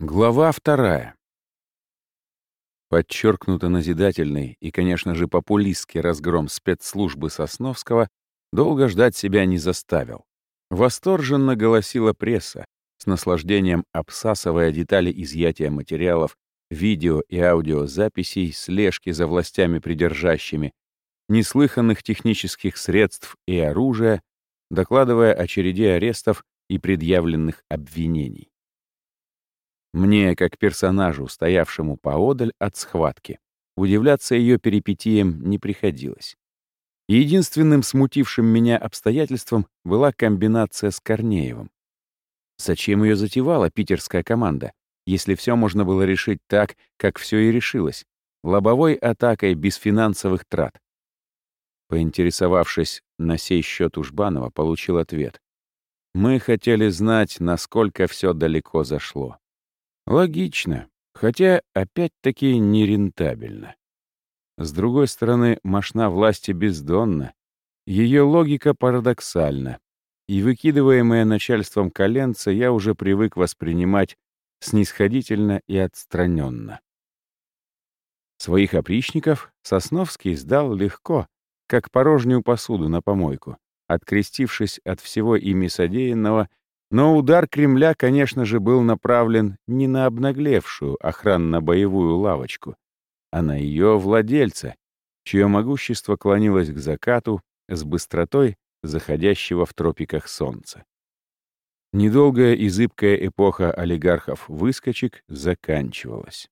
Глава вторая. Подчеркнуто назидательный и, конечно же, популистский разгром спецслужбы Сосновского долго ждать себя не заставил. Восторженно голосила пресса, с наслаждением обсасывая детали изъятия материалов, видео и аудиозаписей, слежки за властями придержащими, неслыханных технических средств и оружия, докладывая о череде арестов и предъявленных обвинений. Мне, как персонажу, стоявшему поодаль от схватки, удивляться ее перипетиям не приходилось. Единственным смутившим меня обстоятельством была комбинация с Корнеевым. Зачем ее затевала питерская команда, если все можно было решить так, как все и решилось, лобовой атакой без финансовых трат? Поинтересовавшись на сей счет у Жбанова, получил ответ. Мы хотели знать, насколько все далеко зашло. Логично, хотя опять-таки нерентабельно. С другой стороны, мощна власти бездонна. Ее логика парадоксальна. И выкидываемое начальством коленца я уже привык воспринимать снисходительно и отстраненно. Своих опричников Сосновский сдал легко, как порожнюю посуду на помойку, открестившись от всего ими содеянного но удар Кремля, конечно же, был направлен не на обнаглевшую охранно-боевую лавочку, а на ее владельца, чье могущество клонилось к закату с быстротой заходящего в тропиках солнца. Недолгая и зыбкая эпоха олигархов-выскочек заканчивалась.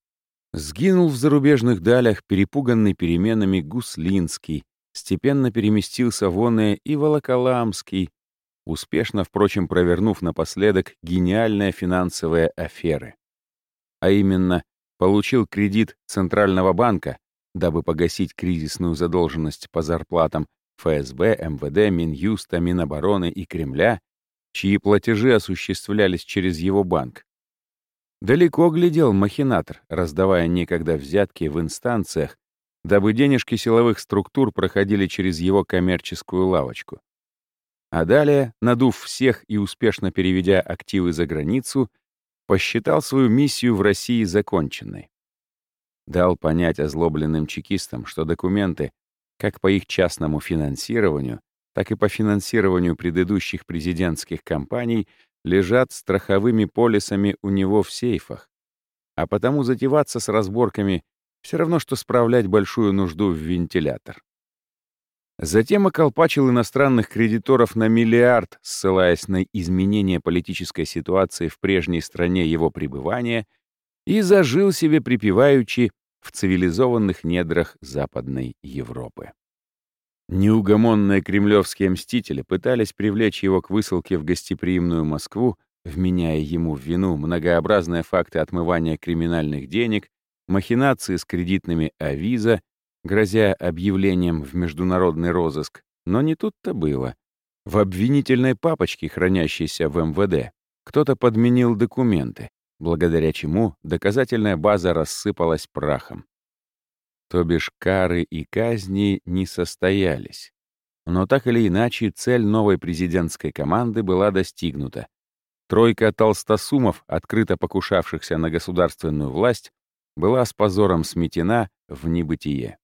Сгинул в зарубежных далях, перепуганный переменами Гуслинский, степенно переместился в и Волоколамский, успешно, впрочем, провернув напоследок гениальные финансовые аферы. А именно, получил кредит Центрального банка, дабы погасить кризисную задолженность по зарплатам ФСБ, МВД, Минюста, Минобороны и Кремля, чьи платежи осуществлялись через его банк. Далеко глядел махинатор, раздавая некогда взятки в инстанциях, дабы денежки силовых структур проходили через его коммерческую лавочку. А далее, надув всех и успешно переведя активы за границу, посчитал свою миссию в России законченной. Дал понять озлобленным чекистам, что документы, как по их частному финансированию, так и по финансированию предыдущих президентских кампаний, лежат страховыми полисами у него в сейфах. А потому затеваться с разборками все равно, что справлять большую нужду в вентилятор. Затем околпачил иностранных кредиторов на миллиард, ссылаясь на изменение политической ситуации в прежней стране его пребывания, и зажил себе припеваючи в цивилизованных недрах Западной Европы. Неугомонные кремлевские мстители пытались привлечь его к высылке в гостеприимную Москву, вменяя ему в вину многообразные факты отмывания криминальных денег, махинации с кредитными авиза грозя объявлением в международный розыск, но не тут-то было. В обвинительной папочке, хранящейся в МВД, кто-то подменил документы, благодаря чему доказательная база рассыпалась прахом. То бишь кары и казни не состоялись. Но так или иначе цель новой президентской команды была достигнута. Тройка толстосумов, открыто покушавшихся на государственную власть, была с позором сметена в небытие.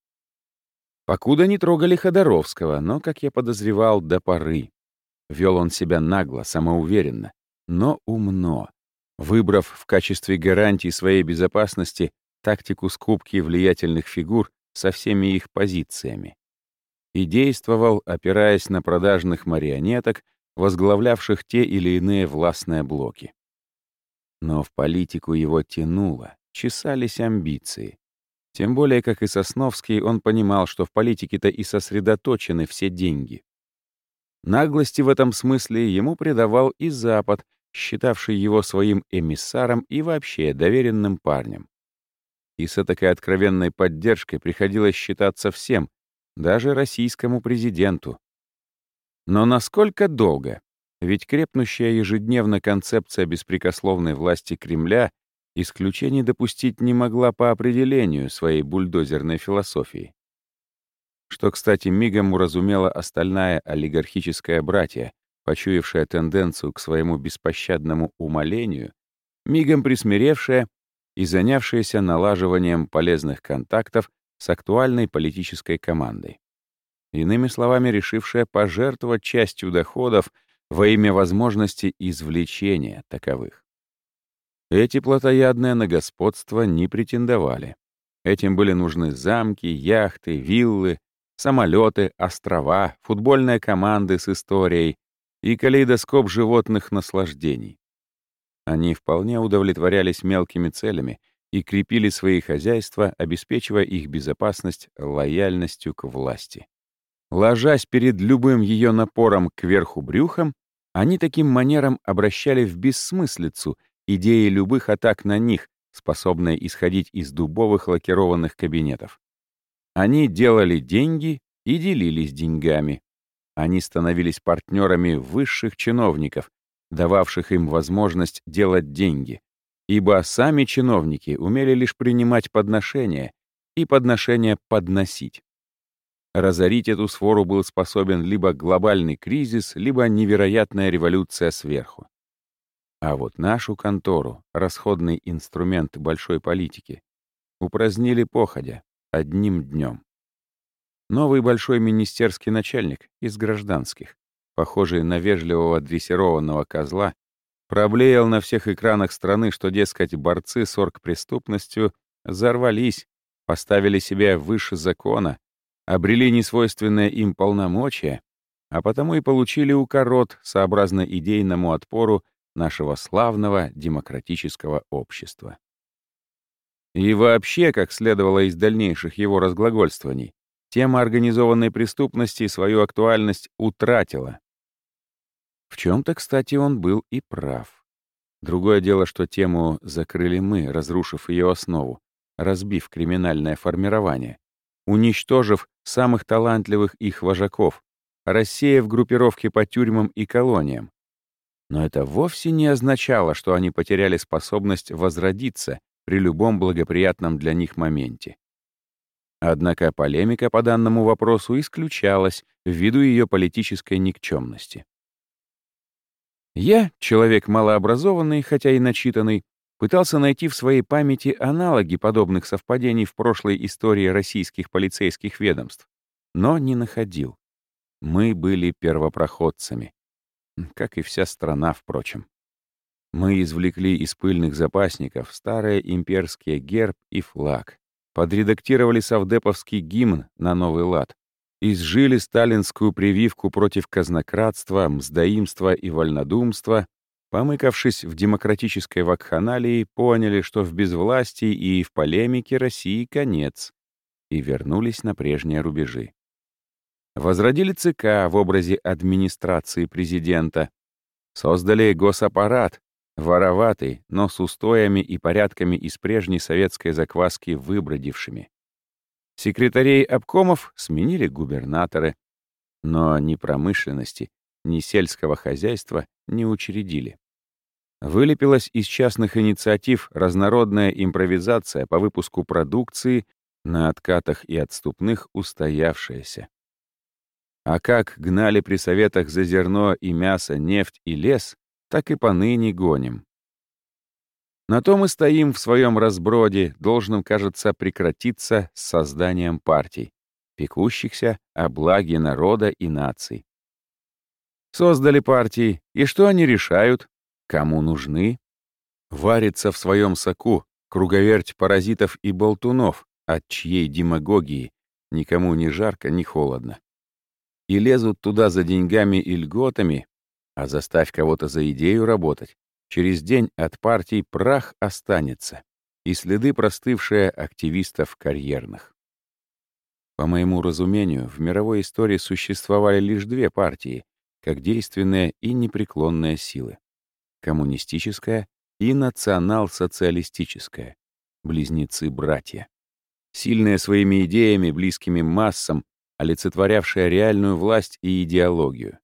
Покуда не трогали Ходоровского, но, как я подозревал, до поры. Вел он себя нагло, самоуверенно, но умно, выбрав в качестве гарантии своей безопасности тактику скупки влиятельных фигур со всеми их позициями. И действовал, опираясь на продажных марионеток, возглавлявших те или иные властные блоки. Но в политику его тянуло, чесались амбиции. Тем более, как и Сосновский, он понимал, что в политике-то и сосредоточены все деньги. Наглости в этом смысле ему придавал и Запад, считавший его своим эмиссаром и вообще доверенным парнем. И с такой откровенной поддержкой приходилось считаться всем, даже российскому президенту. Но насколько долго? Ведь крепнущая ежедневно концепция беспрекословной власти Кремля исключений допустить не могла по определению своей бульдозерной философии. Что, кстати, мигом уразумела остальная олигархическая братья, почуявшая тенденцию к своему беспощадному умолению, мигом присмиревшая и занявшаяся налаживанием полезных контактов с актуальной политической командой. Иными словами, решившая пожертвовать частью доходов во имя возможности извлечения таковых. Эти плотоядные на господство не претендовали. Этим были нужны замки, яхты, виллы, самолеты, острова, футбольные команды с историей и калейдоскоп животных наслаждений. Они вполне удовлетворялись мелкими целями и крепили свои хозяйства, обеспечивая их безопасность лояльностью к власти. Ложась перед любым ее напором кверху брюхом, они таким манером обращали в бессмыслицу идеи любых атак на них, способные исходить из дубовых лакированных кабинетов. Они делали деньги и делились деньгами. Они становились партнерами высших чиновников, дававших им возможность делать деньги, ибо сами чиновники умели лишь принимать подношения и подношения подносить. Разорить эту сфору был способен либо глобальный кризис, либо невероятная революция сверху. А вот нашу контору, расходный инструмент большой политики, упразднили походя, одним днем. Новый большой министерский начальник из гражданских, похожий на вежливого дрессированного козла, проблеял на всех экранах страны, что, дескать, борцы с оргпреступностью взорвались, поставили себя выше закона, обрели несвойственное им полномочия, а потому и получили укорот сообразно идейному отпору нашего славного демократического общества. И вообще, как следовало из дальнейших его разглагольствований, тема организованной преступности свою актуальность утратила. В чем-то, кстати, он был и прав. Другое дело, что тему закрыли мы, разрушив ее основу, разбив криминальное формирование, уничтожив самых талантливых их вожаков, рассеяв группировки по тюрьмам и колониям, но это вовсе не означало, что они потеряли способность возродиться при любом благоприятном для них моменте. Однако полемика по данному вопросу исключалась ввиду ее политической никчемности. Я, человек малообразованный, хотя и начитанный, пытался найти в своей памяти аналоги подобных совпадений в прошлой истории российских полицейских ведомств, но не находил. Мы были первопроходцами как и вся страна, впрочем. Мы извлекли из пыльных запасников старые имперские герб и флаг, подредактировали совдеповский гимн на новый лад, изжили сталинскую прививку против казнократства, мздоимства и вольнодумства, помыкавшись в демократической вакханалии, поняли, что в безвластии и в полемике России конец, и вернулись на прежние рубежи. Возродили ЦК в образе администрации президента. Создали госаппарат, вороватый, но с устоями и порядками из прежней советской закваски выбродившими. Секретарей обкомов сменили губернаторы, но ни промышленности, ни сельского хозяйства не учредили. Вылепилась из частных инициатив разнородная импровизация по выпуску продукции на откатах и отступных устоявшаяся. А как гнали при советах за зерно и мясо, нефть и лес, так и поныне гоним. На то мы стоим в своем разброде, должным, кажется, прекратиться с созданием партий, пекущихся о благе народа и наций. Создали партии, и что они решают? Кому нужны? Варится в своем соку круговерть паразитов и болтунов, от чьей демагогии никому ни жарко, ни холодно и лезут туда за деньгами и льготами, а заставь кого-то за идею работать, через день от партий прах останется и следы простывшие активистов карьерных. По моему разумению, в мировой истории существовали лишь две партии, как действенные и непреклонные силы — коммунистическая и национал-социалистическая, близнецы-братья. Сильные своими идеями, близкими массам, олицетворявшая реальную власть и идеологию.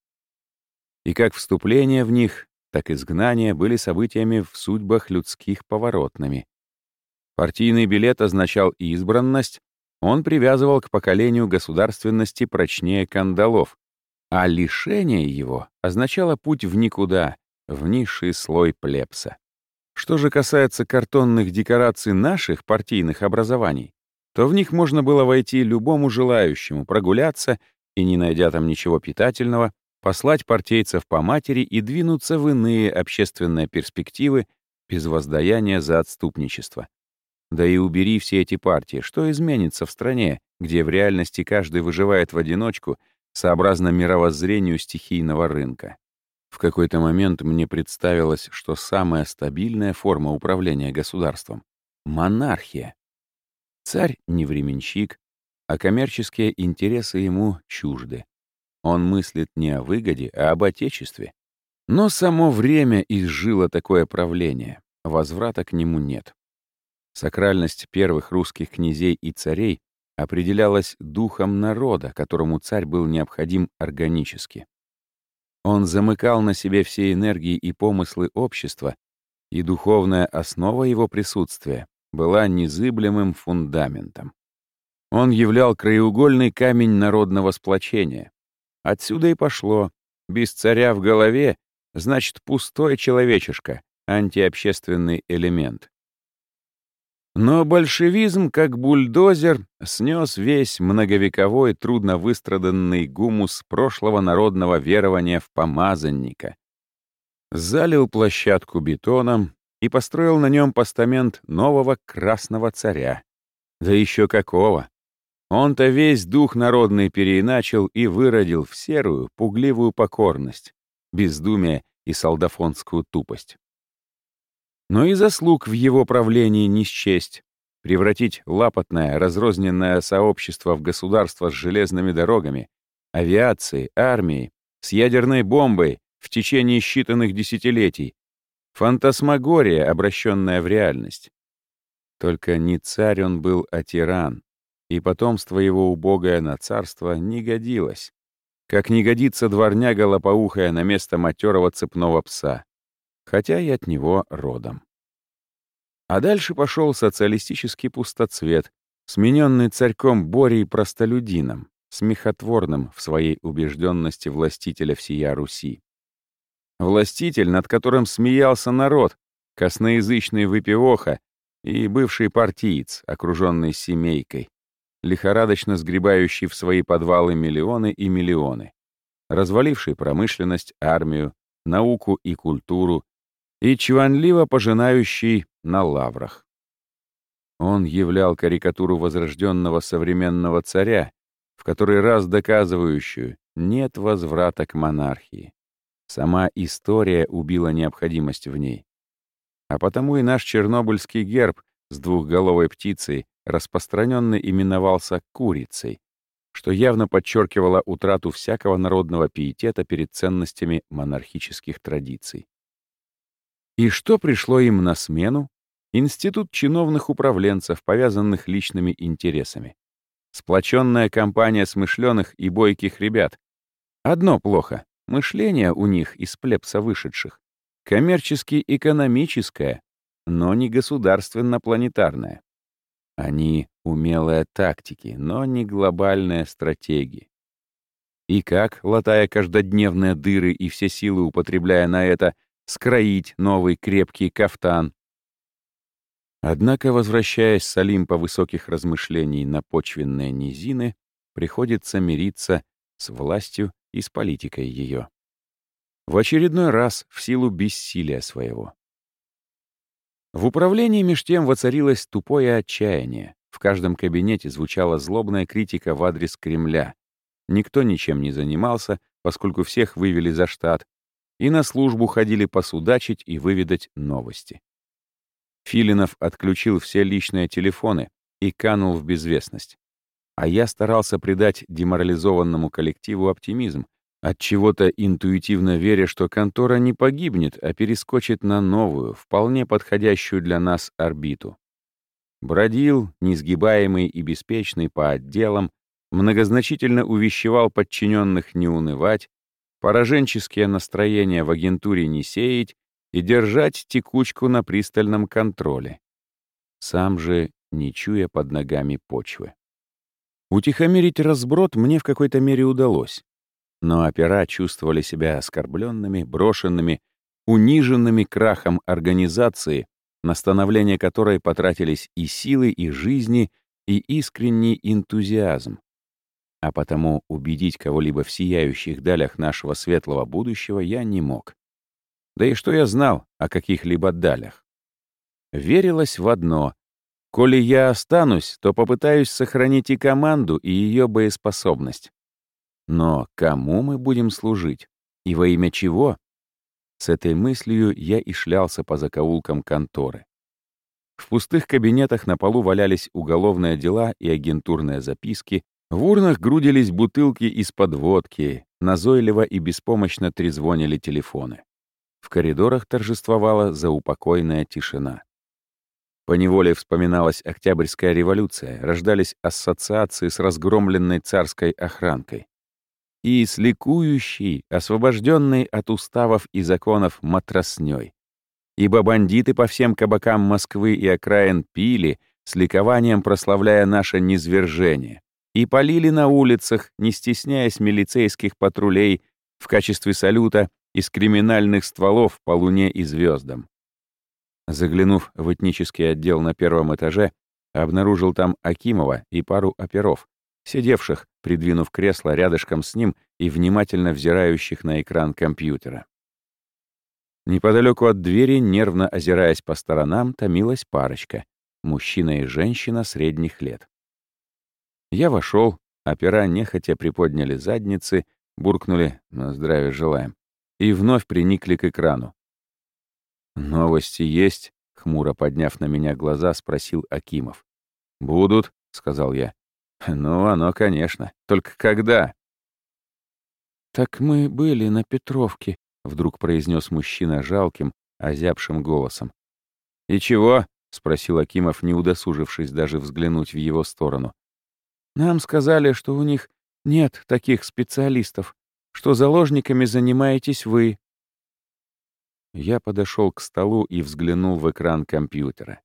И как вступление в них, так и изгнание были событиями в судьбах людских поворотными. Партийный билет означал избранность, он привязывал к поколению государственности прочнее кандалов, а лишение его означало путь в никуда, в низший слой плебса. Что же касается картонных декораций наших партийных образований, то в них можно было войти любому желающему, прогуляться и, не найдя там ничего питательного, послать партийцев по матери и двинуться в иные общественные перспективы без воздаяния за отступничество. Да и убери все эти партии, что изменится в стране, где в реальности каждый выживает в одиночку, сообразно мировоззрению стихийного рынка? В какой-то момент мне представилось, что самая стабильная форма управления государством — монархия. Царь не временщик, а коммерческие интересы ему чужды. Он мыслит не о выгоде, а об отечестве. Но само время изжило такое правление, возврата к нему нет. Сакральность первых русских князей и царей определялась духом народа, которому царь был необходим органически. Он замыкал на себе все энергии и помыслы общества, и духовная основа его присутствия была незыблемым фундаментом. Он являл краеугольный камень народного сплочения. Отсюда и пошло. Без царя в голове, значит, пустой человечишка, антиобщественный элемент. Но большевизм, как бульдозер, снес весь многовековой трудно выстраданный гумус прошлого народного верования в помазанника. Залил площадку бетоном и построил на нем постамент нового красного царя. Да еще какого! Он-то весь дух народный переиначил и выродил в серую, пугливую покорность, бездумие и солдафонскую тупость но и заслуг в его правлении не счесть. Превратить лапотное, разрозненное сообщество в государство с железными дорогами, авиацией, армией, с ядерной бомбой в течение считанных десятилетий. Фантасмагория, обращенная в реальность. Только не царь он был, а тиран, и потомство его убогое на царство не годилось. Как не годится дворняга лопоухая на место матерого цепного пса хотя и от него родом. А дальше пошел социалистический пустоцвет, смененный царьком Борей простолюдином, смехотворным в своей убежденности властителя всея Руси. Властитель, над которым смеялся народ, косноязычный выпивоха и бывший партиец, окруженный семейкой, лихорадочно сгребающий в свои подвалы миллионы и миллионы, разваливший промышленность, армию, науку и культуру, и чванливо пожинающий на лаврах. Он являл карикатуру возрожденного современного царя, в который раз доказывающую «нет возврата к монархии». Сама история убила необходимость в ней. А потому и наш чернобыльский герб с двухголовой птицей распространенно именовался «курицей», что явно подчеркивало утрату всякого народного пиетета перед ценностями монархических традиций. И что пришло им на смену? Институт чиновных управленцев, повязанных личными интересами. Сплоченная компания смышленых и бойких ребят. Одно плохо — мышление у них из плебса вышедших. Коммерчески-экономическое, но не государственно-планетарное. Они — умелые тактики, но не глобальные стратегии. И как, латая каждодневные дыры и все силы употребляя на это, скроить новый крепкий кафтан. Однако, возвращаясь с Олимпа высоких размышлений на почвенные низины, приходится мириться с властью и с политикой ее. В очередной раз в силу бессилия своего. В управлении меж тем воцарилось тупое отчаяние. В каждом кабинете звучала злобная критика в адрес Кремля. Никто ничем не занимался, поскольку всех вывели за штат, и на службу ходили посудачить и выведать новости. Филинов отключил все личные телефоны и канул в безвестность. А я старался придать деморализованному коллективу оптимизм, от чего-то интуитивно веря, что контора не погибнет, а перескочит на новую, вполне подходящую для нас орбиту. Бродил, несгибаемый и беспечный по отделам, многозначительно увещевал подчиненных не унывать, пораженческие настроения в агентуре не сеять и держать текучку на пристальном контроле. Сам же не чуя под ногами почвы. Утихомирить разброд мне в какой-то мере удалось. Но опера чувствовали себя оскорбленными, брошенными, униженными крахом организации, на становление которой потратились и силы, и жизни, и искренний энтузиазм. А потому убедить кого-либо в сияющих далях нашего светлого будущего я не мог. Да и что я знал о каких-либо далях? Верилось в одно. Коли я останусь, то попытаюсь сохранить и команду, и ее боеспособность. Но кому мы будем служить? И во имя чего? С этой мыслью я и шлялся по закоулкам конторы. В пустых кабинетах на полу валялись уголовные дела и агентурные записки, в урнах грудились бутылки из-под водки, назойливо и беспомощно трезвонили телефоны. В коридорах торжествовала заупокойная тишина. Поневоле вспоминалась Октябрьская революция, рождались ассоциации с разгромленной царской охранкой и с ликующей, освобожденной от уставов и законов матроснёй. Ибо бандиты по всем кабакам Москвы и окраин пили, с ликованием прославляя наше низвержение, и полили на улицах, не стесняясь милицейских патрулей, в качестве салюта из криминальных стволов по луне и звездам. Заглянув в этнический отдел на первом этаже, обнаружил там Акимова и пару оперов, сидевших, придвинув кресло рядышком с ним и внимательно взирающих на экран компьютера. Неподалеку от двери, нервно озираясь по сторонам, томилась парочка — мужчина и женщина средних лет. Я вошел, опера нехотя приподняли задницы, буркнули «на здравие желаем» и вновь приникли к экрану. «Новости есть?» — хмуро подняв на меня глаза, спросил Акимов. «Будут», — сказал я. «Ну, оно, конечно. Только когда?» «Так мы были на Петровке», — вдруг произнес мужчина жалким, озябшим голосом. «И чего?» — спросил Акимов, не удосужившись даже взглянуть в его сторону. «Нам сказали, что у них нет таких специалистов, что заложниками занимаетесь вы». Я подошел к столу и взглянул в экран компьютера.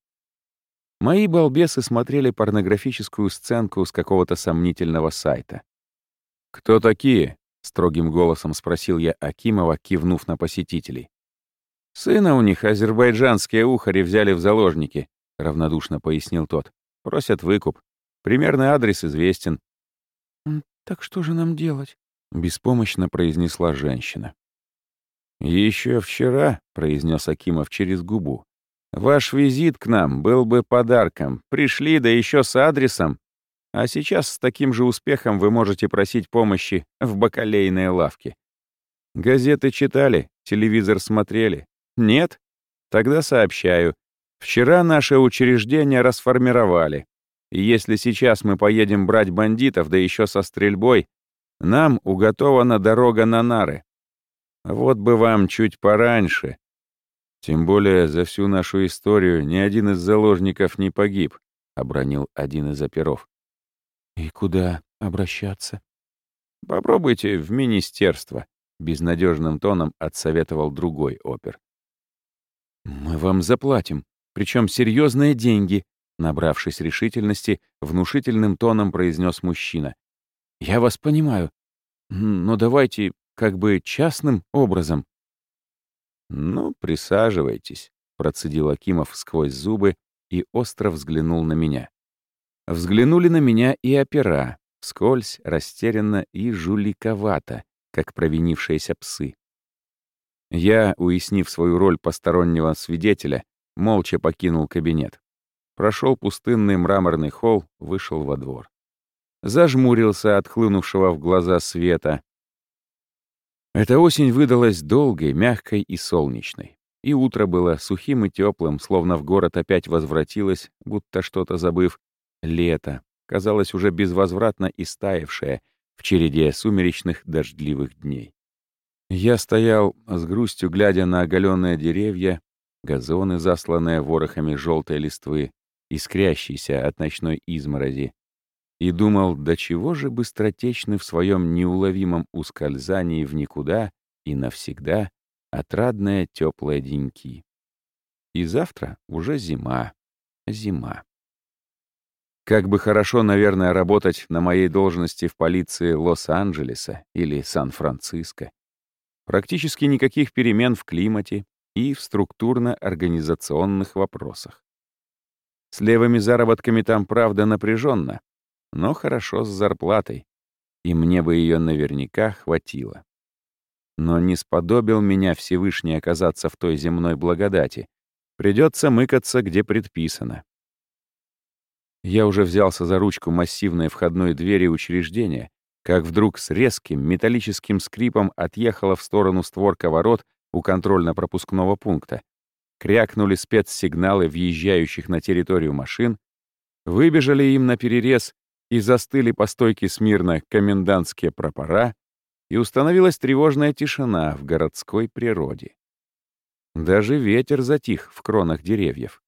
Мои балбесы смотрели порнографическую сценку с какого-то сомнительного сайта. «Кто такие?» — строгим голосом спросил я Акимова, кивнув на посетителей. «Сына у них азербайджанские ухари взяли в заложники», — равнодушно пояснил тот. «Просят выкуп. Примерный адрес известен». «Так что же нам делать?» — беспомощно произнесла женщина. «Еще вчера», — произнес Акимов через губу, Ваш визит к нам был бы подарком. Пришли, да еще с адресом. А сейчас с таким же успехом вы можете просить помощи в бакалейной лавке. Газеты читали, телевизор смотрели? Нет? Тогда сообщаю. Вчера наше учреждение расформировали. И если сейчас мы поедем брать бандитов, да еще со стрельбой, нам уготована дорога на нары. Вот бы вам чуть пораньше, «Тем более за всю нашу историю ни один из заложников не погиб», — обронил один из оперов. «И куда обращаться?» «Попробуйте в министерство», — безнадежным тоном отсоветовал другой опер. «Мы вам заплатим, причем серьезные деньги», — набравшись решительности, внушительным тоном произнес мужчина. «Я вас понимаю, но давайте как бы частным образом». «Ну, присаживайтесь», — процедил Акимов сквозь зубы и остро взглянул на меня. Взглянули на меня и опера, скользь, растерянно и жуликовато, как провинившиеся псы. Я, уяснив свою роль постороннего свидетеля, молча покинул кабинет. Прошел пустынный мраморный холл, вышел во двор. Зажмурился от хлынувшего в глаза света, эта осень выдалась долгой, мягкой и солнечной. И утро было сухим и теплым, словно в город опять возвратилось, будто что-то забыв. Лето, казалось уже безвозвратно истаявшее в череде сумеречных дождливых дней. Я стоял с грустью, глядя на оголенные деревья, газоны, засланные ворохами желтой листвы, искрящиеся от ночной изморози, и думал, до чего же быстротечны в своем неуловимом ускользании в никуда и навсегда отрадные теплые деньки. И завтра уже зима, зима. Как бы хорошо, наверное, работать на моей должности в полиции Лос-Анджелеса или Сан-Франциско. Практически никаких перемен в климате, и в структурно-организационных вопросах. С левыми заработками там, правда, напряженно, но хорошо с зарплатой, и мне бы ее наверняка хватило. Но не сподобил меня Всевышний оказаться в той земной благодати. Придется мыкаться, где предписано. Я уже взялся за ручку массивной входной двери учреждения, как вдруг с резким металлическим скрипом отъехала в сторону створка ворот у контрольно-пропускного пункта. Крякнули спецсигналы въезжающих на территорию машин, выбежали им на перерез и застыли по стойке смирно комендантские прапора, и установилась тревожная тишина в городской природе. Даже ветер затих в кронах деревьев.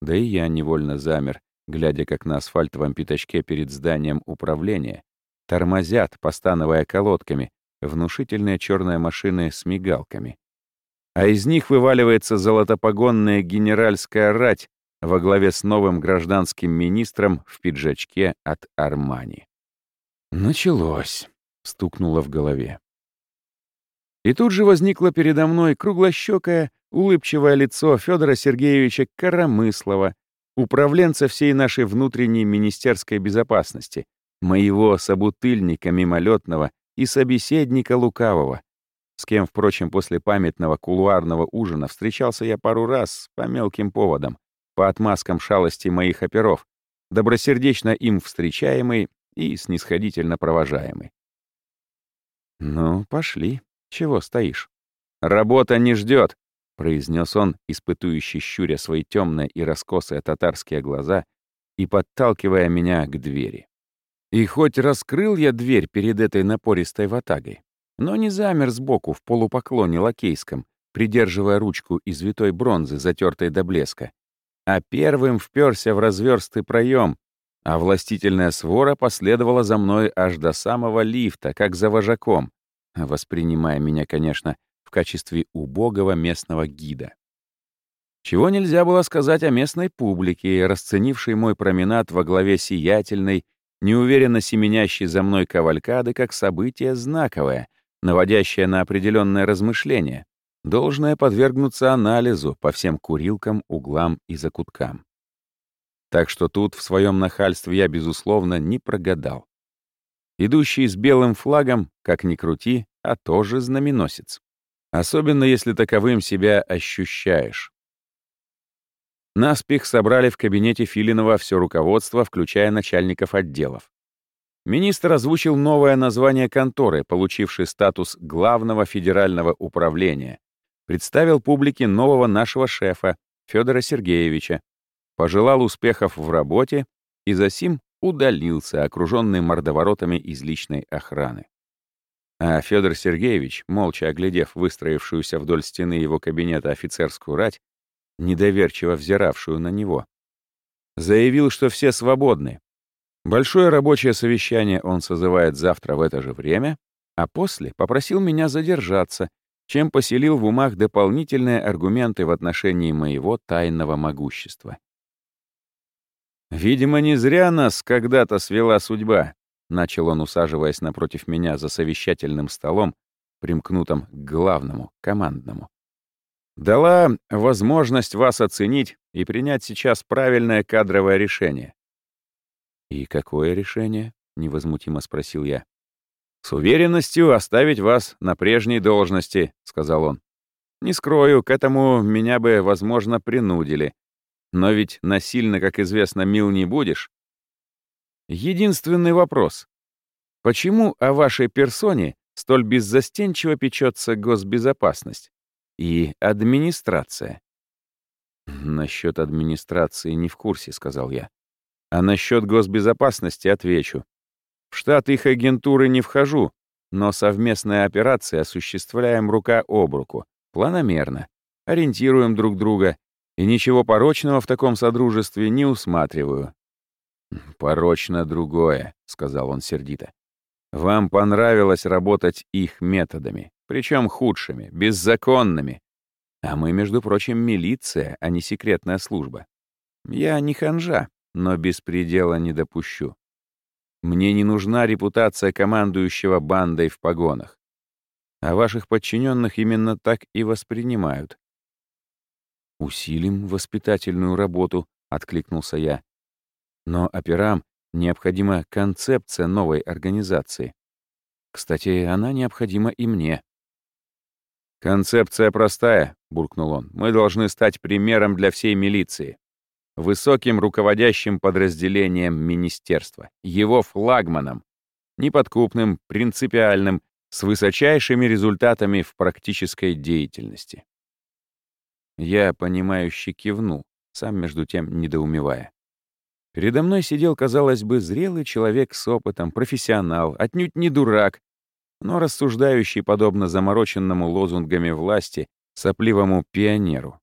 Да и я невольно замер, глядя, как на асфальтовом пятачке перед зданием управления тормозят, постановая колодками, внушительные черные машины с мигалками. А из них вываливается золотопогонная генеральская рать во главе с новым гражданским министром в пиджачке от Армани. «Началось», — стукнуло в голове. И тут же возникло передо мной круглощекое, улыбчивое лицо Федора Сергеевича Коромыслова, управленца всей нашей внутренней министерской безопасности, моего собутыльника мимолетного и собеседника лукавого, с кем, впрочем, после памятного кулуарного ужина встречался я пару раз по мелким поводам, по отмазкам шалости моих оперов, добросердечно им встречаемый и снисходительно провожаемый. «Ну, пошли. Чего стоишь? Работа не ждет, произнес он, испытующий щуря свои темные и раскосые татарские глаза и подталкивая меня к двери. И хоть раскрыл я дверь перед этой напористой ватагой, но не замер сбоку в полупоклоне лакейском, придерживая ручку из витой бронзы, затертой до блеска, а первым вперся в разверстый проем, а властительная свора последовала за мной аж до самого лифта, как за вожаком, воспринимая меня, конечно, качестве убогого местного гида. Чего нельзя было сказать о местной публике, расценившей мой променад во главе сиятельной, неуверенно семенящей за мной кавалькады как событие знаковое, наводящее на определенное размышление, должное подвергнуться анализу по всем курилкам, углам и закуткам. Так что тут в своем нахальстве я, безусловно, не прогадал. Идущий с белым флагом, как ни крути, а тоже знаменосец особенно если таковым себя ощущаешь. Наспех собрали в кабинете Филинова все руководство, включая начальников отделов. Министр озвучил новое название конторы, получившей статус главного федерального управления, представил публике нового нашего шефа, Федора Сергеевича, пожелал успехов в работе и засим удалился, окруженный мордоворотами из личной охраны. А Федор Сергеевич, молча оглядев выстроившуюся вдоль стены его кабинета офицерскую рать, недоверчиво взиравшую на него, заявил, что все свободны. Большое рабочее совещание он созывает завтра в это же время, а после попросил меня задержаться, чем поселил в умах дополнительные аргументы в отношении моего тайного могущества. Видимо, не зря нас когда-то свела судьба, Начал он, усаживаясь напротив меня за совещательным столом, примкнутым к главному, командному. Дала возможность вас оценить и принять сейчас правильное кадровое решение. «И какое решение?» — невозмутимо спросил я. «С уверенностью оставить вас на прежней должности», — сказал он. «Не скрою, к этому меня бы, возможно, принудили. Но ведь насильно, как известно, мил не будешь. Единственный вопрос. Почему о вашей персоне столь беззастенчиво печется госбезопасность и администрация? Насчет администрации не в курсе, сказал я. А насчет госбезопасности отвечу. В штат их агентуры не вхожу, но совместные операции осуществляем рука об руку, планомерно, ориентируем друг друга, и ничего порочного в таком содружестве не усматриваю. «Порочно другое», — сказал он сердито. «Вам понравилось работать их методами, причем худшими, беззаконными. А мы, между прочим, милиция, а не секретная служба. Я не ханжа, но беспредела не допущу. Мне не нужна репутация командующего бандой в погонах. А ваших подчиненных именно так и воспринимают. «Усилим воспитательную работу», — откликнулся я. «Но операм необходима концепция новой организации. Кстати, она необходима и мне». «Концепция простая», — буркнул он. «Мы должны стать примером для всей милиции. Высоким руководящим подразделением министерства, его флагманом, неподкупным, принципиальным, с высочайшими результатами в практической деятельности». Я, понимающе кивнул, сам между тем недоумевая. Передо мной сидел, казалось бы, зрелый человек с опытом, профессионал, отнюдь не дурак, но рассуждающий подобно замороченному лозунгами власти сопливому пионеру.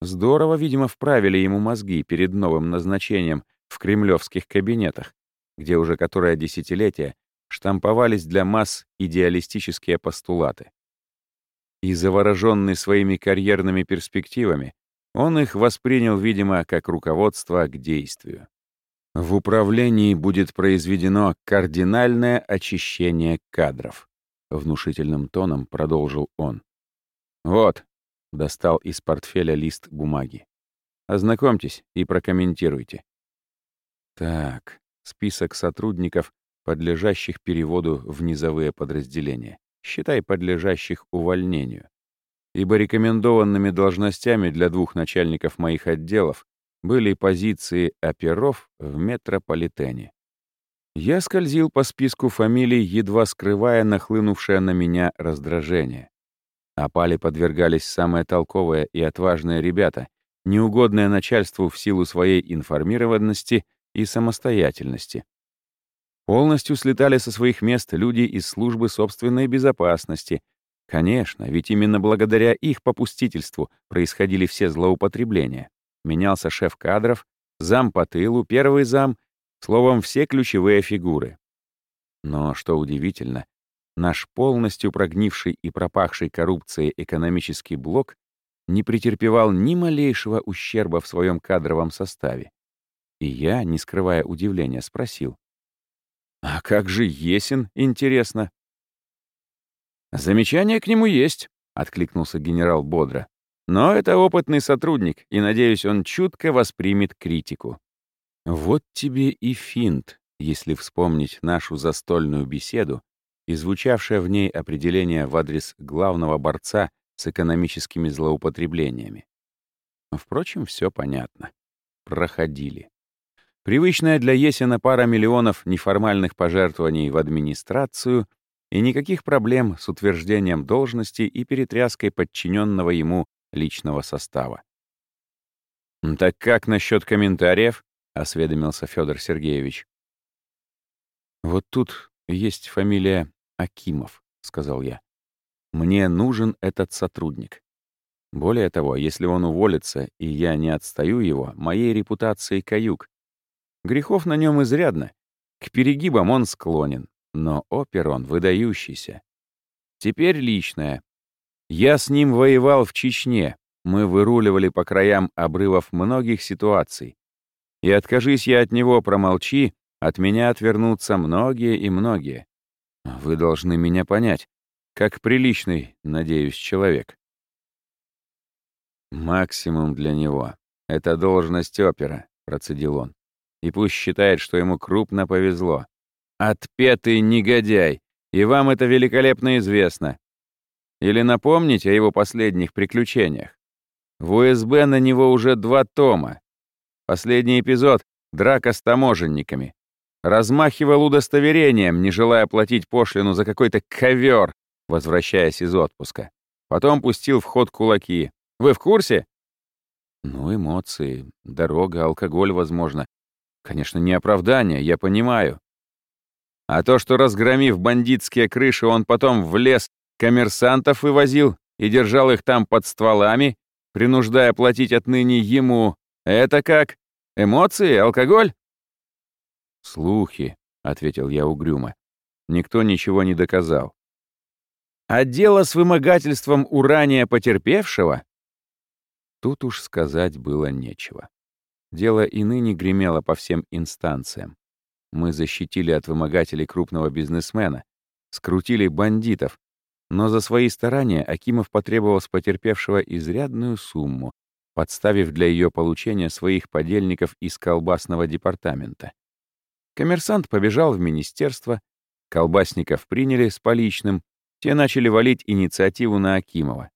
Здорово, видимо, вправили ему мозги перед новым назначением в кремлевских кабинетах, где уже которое десятилетие штамповались для масс идеалистические постулаты. И завороженный своими карьерными перспективами, он их воспринял, видимо, как руководство к действию. В управлении будет произведено кардинальное очищение кадров. — внушительным тоном продолжил он. «Вот», — достал из портфеля лист бумаги. «Ознакомьтесь и прокомментируйте». Так, список сотрудников, подлежащих переводу в низовые подразделения. Считай, подлежащих увольнению. Ибо рекомендованными должностями для двух начальников моих отделов были позиции оперов в метрополитене. Я скользил по списку фамилий, едва скрывая нахлынувшее на меня раздражение. Опали подвергались самые толковые и отважные ребята, неугодное начальству в силу своей информированности и самостоятельности. Полностью слетали со своих мест люди из службы собственной безопасности. Конечно, ведь именно благодаря их попустительству происходили все злоупотребления. Менялся шеф кадров, зам по тылу, первый зам — Словом, все ключевые фигуры. Но, что удивительно, наш полностью прогнивший и пропахший коррупцией экономический блок не претерпевал ни малейшего ущерба в своем кадровом составе. И я, не скрывая удивления, спросил. «А как же Есин, интересно?» «Замечание к нему есть», — откликнулся генерал бодро. «Но это опытный сотрудник, и, надеюсь, он чутко воспримет критику». Вот тебе и финт, если вспомнить нашу застольную беседу и звучавшее в ней определение в адрес главного борца с экономическими злоупотреблениями. Впрочем, все понятно. Проходили. Привычная для Есина пара миллионов неформальных пожертвований в администрацию и никаких проблем с утверждением должности и перетряской подчиненного ему личного состава. Так как насчет комментариев? осведомился Федор Сергеевич. Вот тут есть фамилия Акимов, сказал я. Мне нужен этот сотрудник. Более того, если он уволится, и я не отстаю его, моей репутации каюк. Грехов на нем изрядно. К перегибам он склонен, но опер он выдающийся. Теперь личное. Я с ним воевал в Чечне. Мы выруливали по краям обрывов многих ситуаций. И откажись я от него, промолчи, от меня отвернутся многие и многие. Вы должны меня понять, как приличный, надеюсь, человек. Максимум для него — это должность опера, процедил он. И пусть считает, что ему крупно повезло. Отпетый негодяй, и вам это великолепно известно. Или напомнить о его последних приключениях. В УСБ на него уже два тома, Последний эпизод — драка с таможенниками. Размахивал удостоверением, не желая платить пошлину за какой-то ковер, возвращаясь из отпуска. Потом пустил в ход кулаки. Вы в курсе? Ну, эмоции, дорога, алкоголь, возможно. Конечно, не оправдание, я понимаю. А то, что, разгромив бандитские крыши, он потом в лес коммерсантов вывозил и держал их там под стволами, принуждая платить отныне ему, это как? Эмоции? Алкоголь?» «Слухи», — ответил я угрюмо. «Никто ничего не доказал». «А дело с вымогательством у ранее потерпевшего?» Тут уж сказать было нечего. Дело и ныне гремело по всем инстанциям. Мы защитили от вымогателей крупного бизнесмена, скрутили бандитов, но за свои старания Акимов потребовал с потерпевшего изрядную сумму, подставив для ее получения своих подельников из колбасного департамента. Коммерсант побежал в министерство, колбасников приняли с поличным, те начали валить инициативу на Акимова.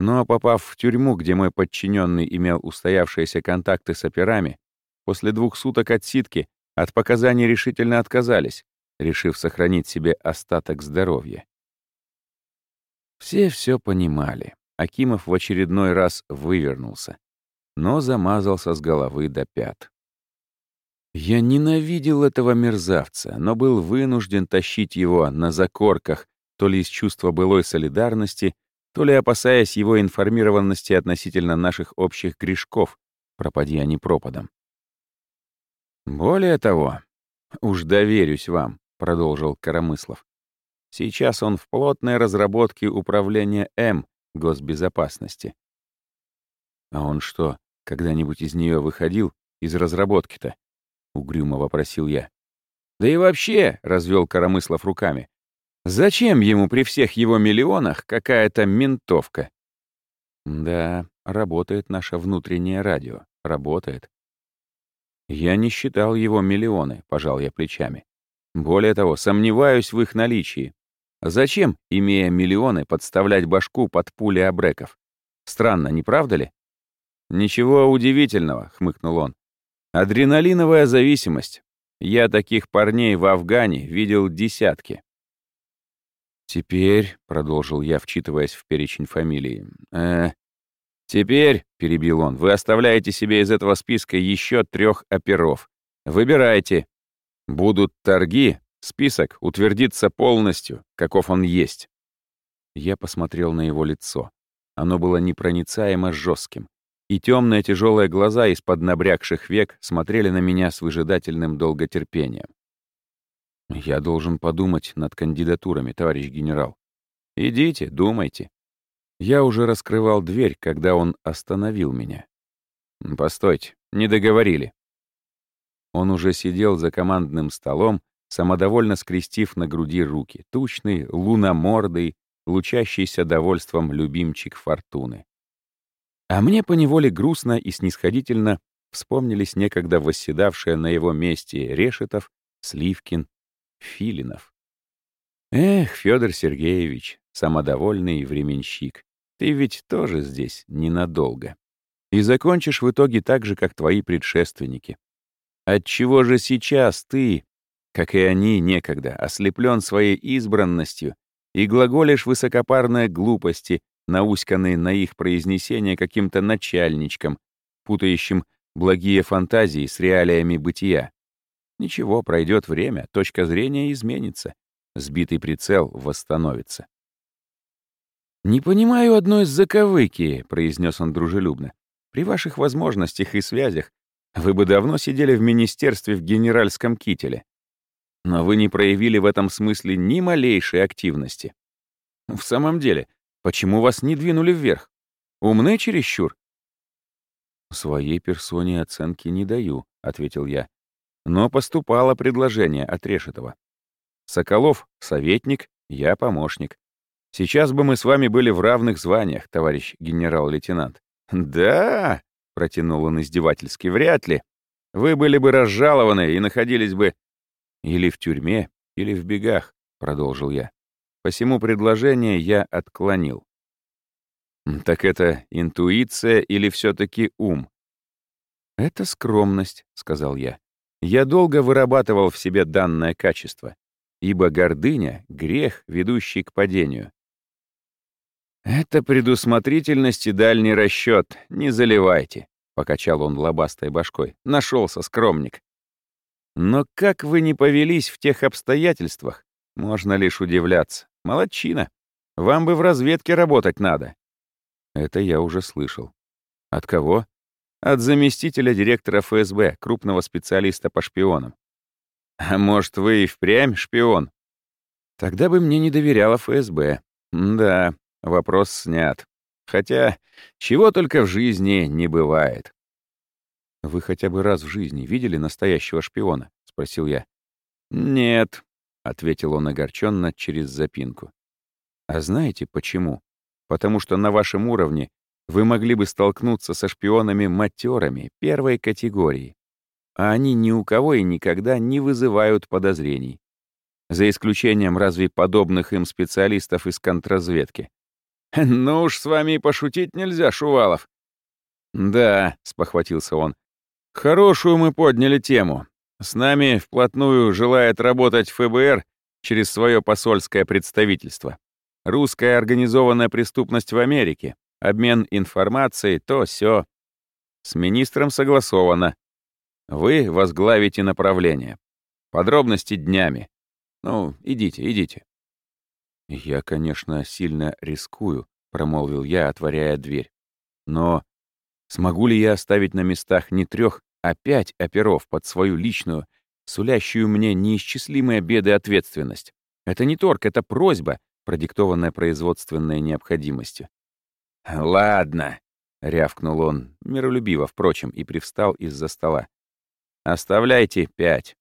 Но попав в тюрьму, где мой подчиненный имел устоявшиеся контакты с операми, после двух суток отсидки от показаний решительно отказались, решив сохранить себе остаток здоровья. Все все понимали. Акимов в очередной раз вывернулся, но замазался с головы до пят. Я ненавидел этого мерзавца, но был вынужден тащить его на закорках, то ли из чувства былой солидарности, то ли опасаясь его информированности относительно наших общих грешков, пропади они пропадом. «Более того, уж доверюсь вам», — продолжил Коромыслов. «Сейчас он в плотной разработке управления М госбезопасности». «А он что, когда-нибудь из нее выходил, из разработки-то?» — угрюмо вопросил я. «Да и вообще», — развел Коромыслов руками, «зачем ему при всех его миллионах какая-то ментовка?» «Да, работает наше внутреннее радио, работает. Я не считал его миллионы, пожал я плечами. Более того, сомневаюсь в их наличии. Зачем, имея миллионы, подставлять башку под пули обреков? Странно, не правда ли? Ничего удивительного, хмыкнул он. Адреналиновая зависимость. Я таких парней в Афгане видел десятки. Теперь, продолжил я, вчитываясь в перечень фамилий, э, «Теперь», — перебил он, — «вы оставляете себе из этого списка еще трех оперов. Выбирайте. Будут торги, список утвердится полностью, каков он есть». Я посмотрел на его лицо. Оно было непроницаемо жестким, и темные тяжелые глаза из-под набрякших век смотрели на меня с выжидательным долготерпением. «Я должен подумать над кандидатурами, товарищ генерал. Идите, думайте. Я уже раскрывал дверь, когда он остановил меня. «Постойте, не договорили». Он уже сидел за командным столом, самодовольно скрестив на груди руки, тучный, луномордый, лучащийся довольством любимчик фортуны. А мне поневоле грустно и снисходительно вспомнились некогда восседавшие на его месте Решетов, Сливкин, Филинов. Эх, Федор Сергеевич, самодовольный временщик, ты ведь тоже здесь ненадолго. И закончишь в итоге так же, как твои предшественники. Отчего же сейчас ты, как и они некогда, ослеплен своей избранностью и глаголишь высокопарные глупости, науськанные на их произнесение каким-то начальничком, путающим благие фантазии с реалиями бытия? Ничего, пройдет время, точка зрения изменится, сбитый прицел восстановится. «Не понимаю одной заковыки», — произнес он дружелюбно. «При ваших возможностях и связях вы бы давно сидели в министерстве в генеральском кителе. Но вы не проявили в этом смысле ни малейшей активности. В самом деле, почему вас не двинули вверх? Умны чересчур?» «Своей персоне оценки не даю», — ответил я. «Но поступало предложение от Решетова. Соколов — советник, я — помощник. Сейчас бы мы с вами были в равных званиях, товарищ генерал-лейтенант. Да, протянул он издевательски, вряд ли. Вы были бы разжалованы и находились бы или в тюрьме, или в бегах, продолжил я. Посему предложение я отклонил. Так это интуиция или все-таки ум? Это скромность, сказал я. Я долго вырабатывал в себе данное качество, ибо гордыня — грех, ведущий к падению. «Это предусмотрительность и дальний расчет. Не заливайте», — покачал он лобастой башкой. Нашелся скромник. «Но как вы не повелись в тех обстоятельствах? Можно лишь удивляться. Молодчина. Вам бы в разведке работать надо». Это я уже слышал. От кого? От заместителя директора ФСБ, крупного специалиста по шпионам. А может, вы и впрямь шпион? Тогда бы мне не доверяла ФСБ. Да, Вопрос снят. Хотя, чего только в жизни не бывает. «Вы хотя бы раз в жизни видели настоящего шпиона?» — спросил я. «Нет», — ответил он огорченно через запинку. «А знаете почему? Потому что на вашем уровне вы могли бы столкнуться со шпионами-матерами первой категории, а они ни у кого и никогда не вызывают подозрений. За исключением разве подобных им специалистов из контрразведки. «Ну уж с вами и пошутить нельзя, Шувалов». «Да», — спохватился он, — «хорошую мы подняли тему. С нами вплотную желает работать ФБР через свое посольское представительство. Русская организованная преступность в Америке, обмен информацией, то все. С министром согласовано. Вы возглавите направление. Подробности днями. Ну, идите, идите. Я, конечно, сильно рискую, промолвил я, отворяя дверь. Но смогу ли я оставить на местах не трех, а пять оперов под свою личную, сулящую мне неисчислимые беды ответственность? Это не торг, это просьба, продиктованная производственной необходимостью. «Ладно», — рявкнул он, миролюбиво, впрочем, и привстал из-за стола. «Оставляйте пять.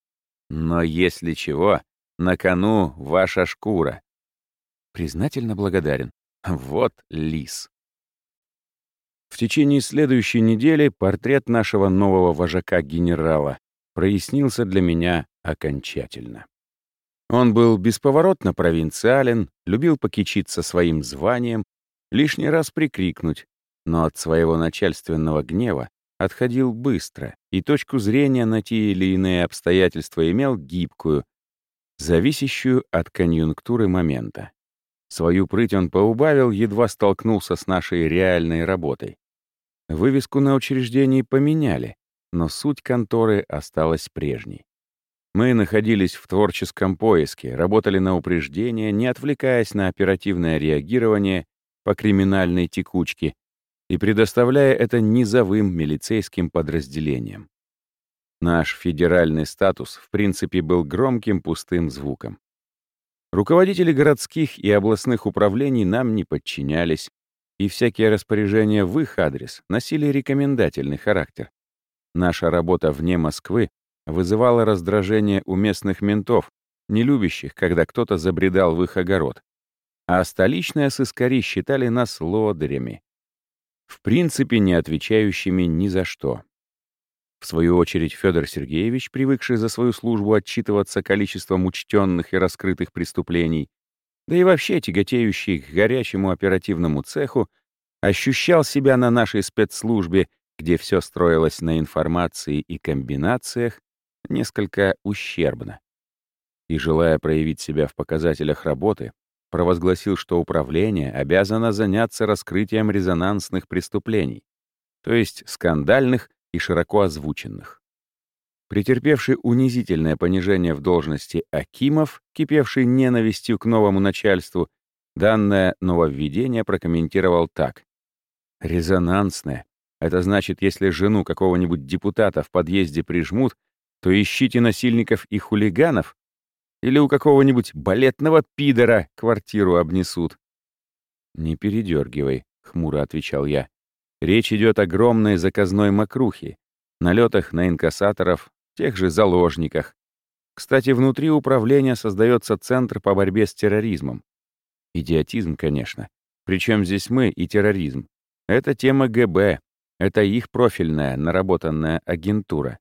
Но если чего, на кону ваша шкура». Признательно благодарен. Вот лис. В течение следующей недели портрет нашего нового вожака-генерала прояснился для меня окончательно. Он был бесповоротно провинциален, любил покичиться своим званием, лишний раз прикрикнуть, но от своего начальственного гнева отходил быстро и точку зрения на те или иные обстоятельства имел гибкую, зависящую от конъюнктуры момента. Свою прыть он поубавил, едва столкнулся с нашей реальной работой. Вывеску на учреждении поменяли, но суть конторы осталась прежней. Мы находились в творческом поиске, работали на упреждение, не отвлекаясь на оперативное реагирование по криминальной текучке и предоставляя это низовым милицейским подразделениям. Наш федеральный статус, в принципе, был громким пустым звуком. Руководители городских и областных управлений нам не подчинялись, и всякие распоряжения в их адрес носили рекомендательный характер. Наша работа вне Москвы вызывало раздражение у местных ментов, не любящих, когда кто-то забредал в их огород. А столичные сыскари считали нас лодырями, в принципе не отвечающими ни за что. В свою очередь Федор Сергеевич, привыкший за свою службу отчитываться количеством учтенных и раскрытых преступлений, да и вообще тяготеющий к горячему оперативному цеху, ощущал себя на нашей спецслужбе, где все строилось на информации и комбинациях, несколько ущербно. И, желая проявить себя в показателях работы, провозгласил, что управление обязано заняться раскрытием резонансных преступлений, то есть скандальных и широко озвученных. Претерпевший унизительное понижение в должности Акимов, кипевший ненавистью к новому начальству, данное нововведение прокомментировал так. «Резонансное. Это значит, если жену какого-нибудь депутата в подъезде прижмут, то ищите насильников и хулиганов, или у какого-нибудь балетного пидора квартиру обнесут. «Не передергивай», — хмуро отвечал я. «Речь идет о огромной заказной мокрухе, налетах на инкассаторов, тех же заложниках. Кстати, внутри управления создается Центр по борьбе с терроризмом. Идиотизм, конечно. Причем здесь мы и терроризм. Это тема ГБ. Это их профильная, наработанная агентура.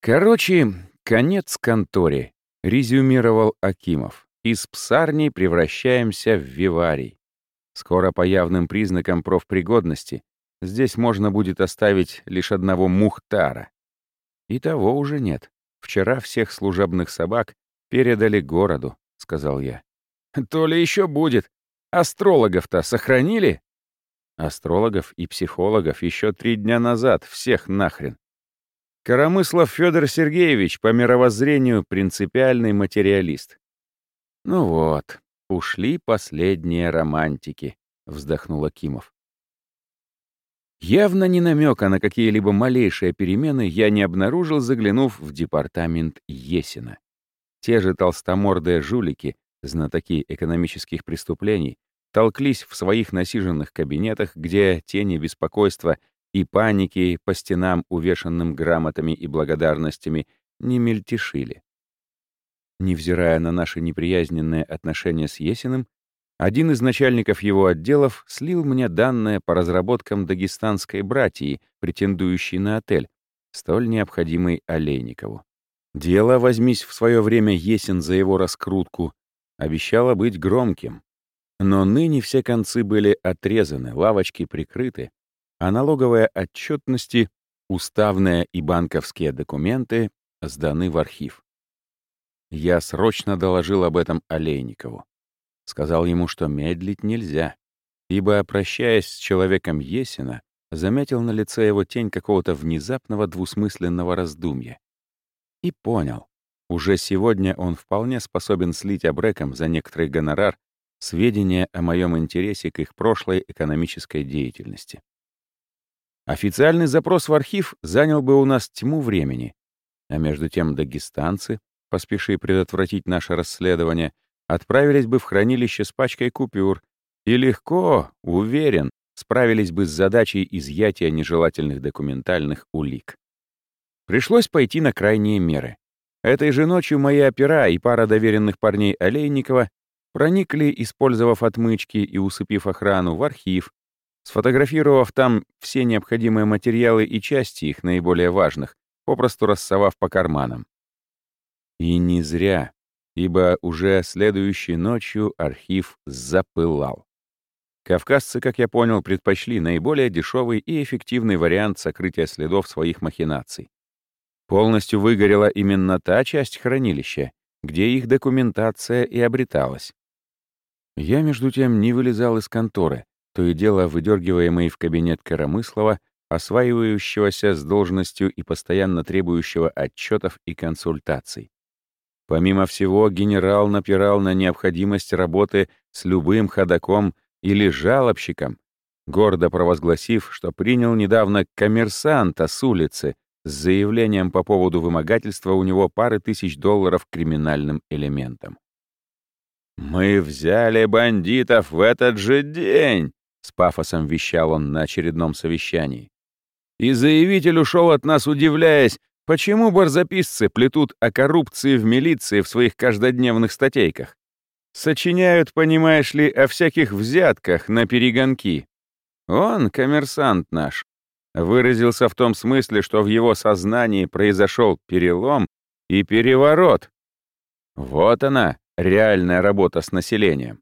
Короче, конец конторе, резюмировал Акимов. Из псарни превращаемся в виварий. Скоро по явным признакам профпригодности здесь можно будет оставить лишь одного Мухтара. И того уже нет. Вчера всех служебных собак передали городу, сказал я. То ли еще будет. Астрологов-то сохранили? Астрологов и психологов еще три дня назад, всех нахрен. Коромыслов Федор Сергеевич по мировоззрению принципиальный материалист. Ну вот, ушли последние романтики, вздохнул Акимов. Явно не намека на какие-либо малейшие перемены я не обнаружил, заглянув в департамент Есина. Те же толстомордые жулики, знатоки экономических преступлений, толклись в своих насиженных кабинетах, где тени беспокойства и паники по стенам, увешанным грамотами и благодарностями, не мельтешили. Невзирая на наши неприязненные отношения с Есиным, Один из начальников его отделов слил мне данные по разработкам дагестанской братьи, претендующей на отель, столь необходимый Олейникову. Дело, возьмись в свое время Есен за его раскрутку, обещало быть громким. Но ныне все концы были отрезаны, лавочки прикрыты, а налоговые отчетности, уставные и банковские документы сданы в архив. Я срочно доложил об этом Олейникову. Сказал ему, что медлить нельзя, ибо, прощаясь с человеком Есина, заметил на лице его тень какого-то внезапного двусмысленного раздумья. И понял, уже сегодня он вполне способен слить обреком за некоторый гонорар сведения о моем интересе к их прошлой экономической деятельности. Официальный запрос в архив занял бы у нас тьму времени, а между тем дагестанцы, поспеши предотвратить наше расследование, отправились бы в хранилище с пачкой купюр и легко, уверен, справились бы с задачей изъятия нежелательных документальных улик. Пришлось пойти на крайние меры. Этой же ночью мои опера и пара доверенных парней Олейникова проникли, использовав отмычки и усыпив охрану, в архив, сфотографировав там все необходимые материалы и части их наиболее важных, попросту рассовав по карманам. И не зря ибо уже следующей ночью архив запылал. Кавказцы, как я понял, предпочли наиболее дешевый и эффективный вариант сокрытия следов своих махинаций. Полностью выгорела именно та часть хранилища, где их документация и обреталась. Я, между тем, не вылезал из конторы, то и дело выдергиваемый в кабинет Коромыслова, осваивающегося с должностью и постоянно требующего отчетов и консультаций. Помимо всего, генерал напирал на необходимость работы с любым ходаком или жалобщиком, гордо провозгласив, что принял недавно коммерсанта с улицы с заявлением по поводу вымогательства у него пары тысяч долларов криминальным элементом. «Мы взяли бандитов в этот же день!» — с пафосом вещал он на очередном совещании. И заявитель ушел от нас, удивляясь, Почему барзаписцы плетут о коррупции в милиции в своих каждодневных статейках? Сочиняют, понимаешь ли, о всяких взятках на перегонки. Он, коммерсант наш, выразился в том смысле, что в его сознании произошел перелом и переворот. Вот она, реальная работа с населением.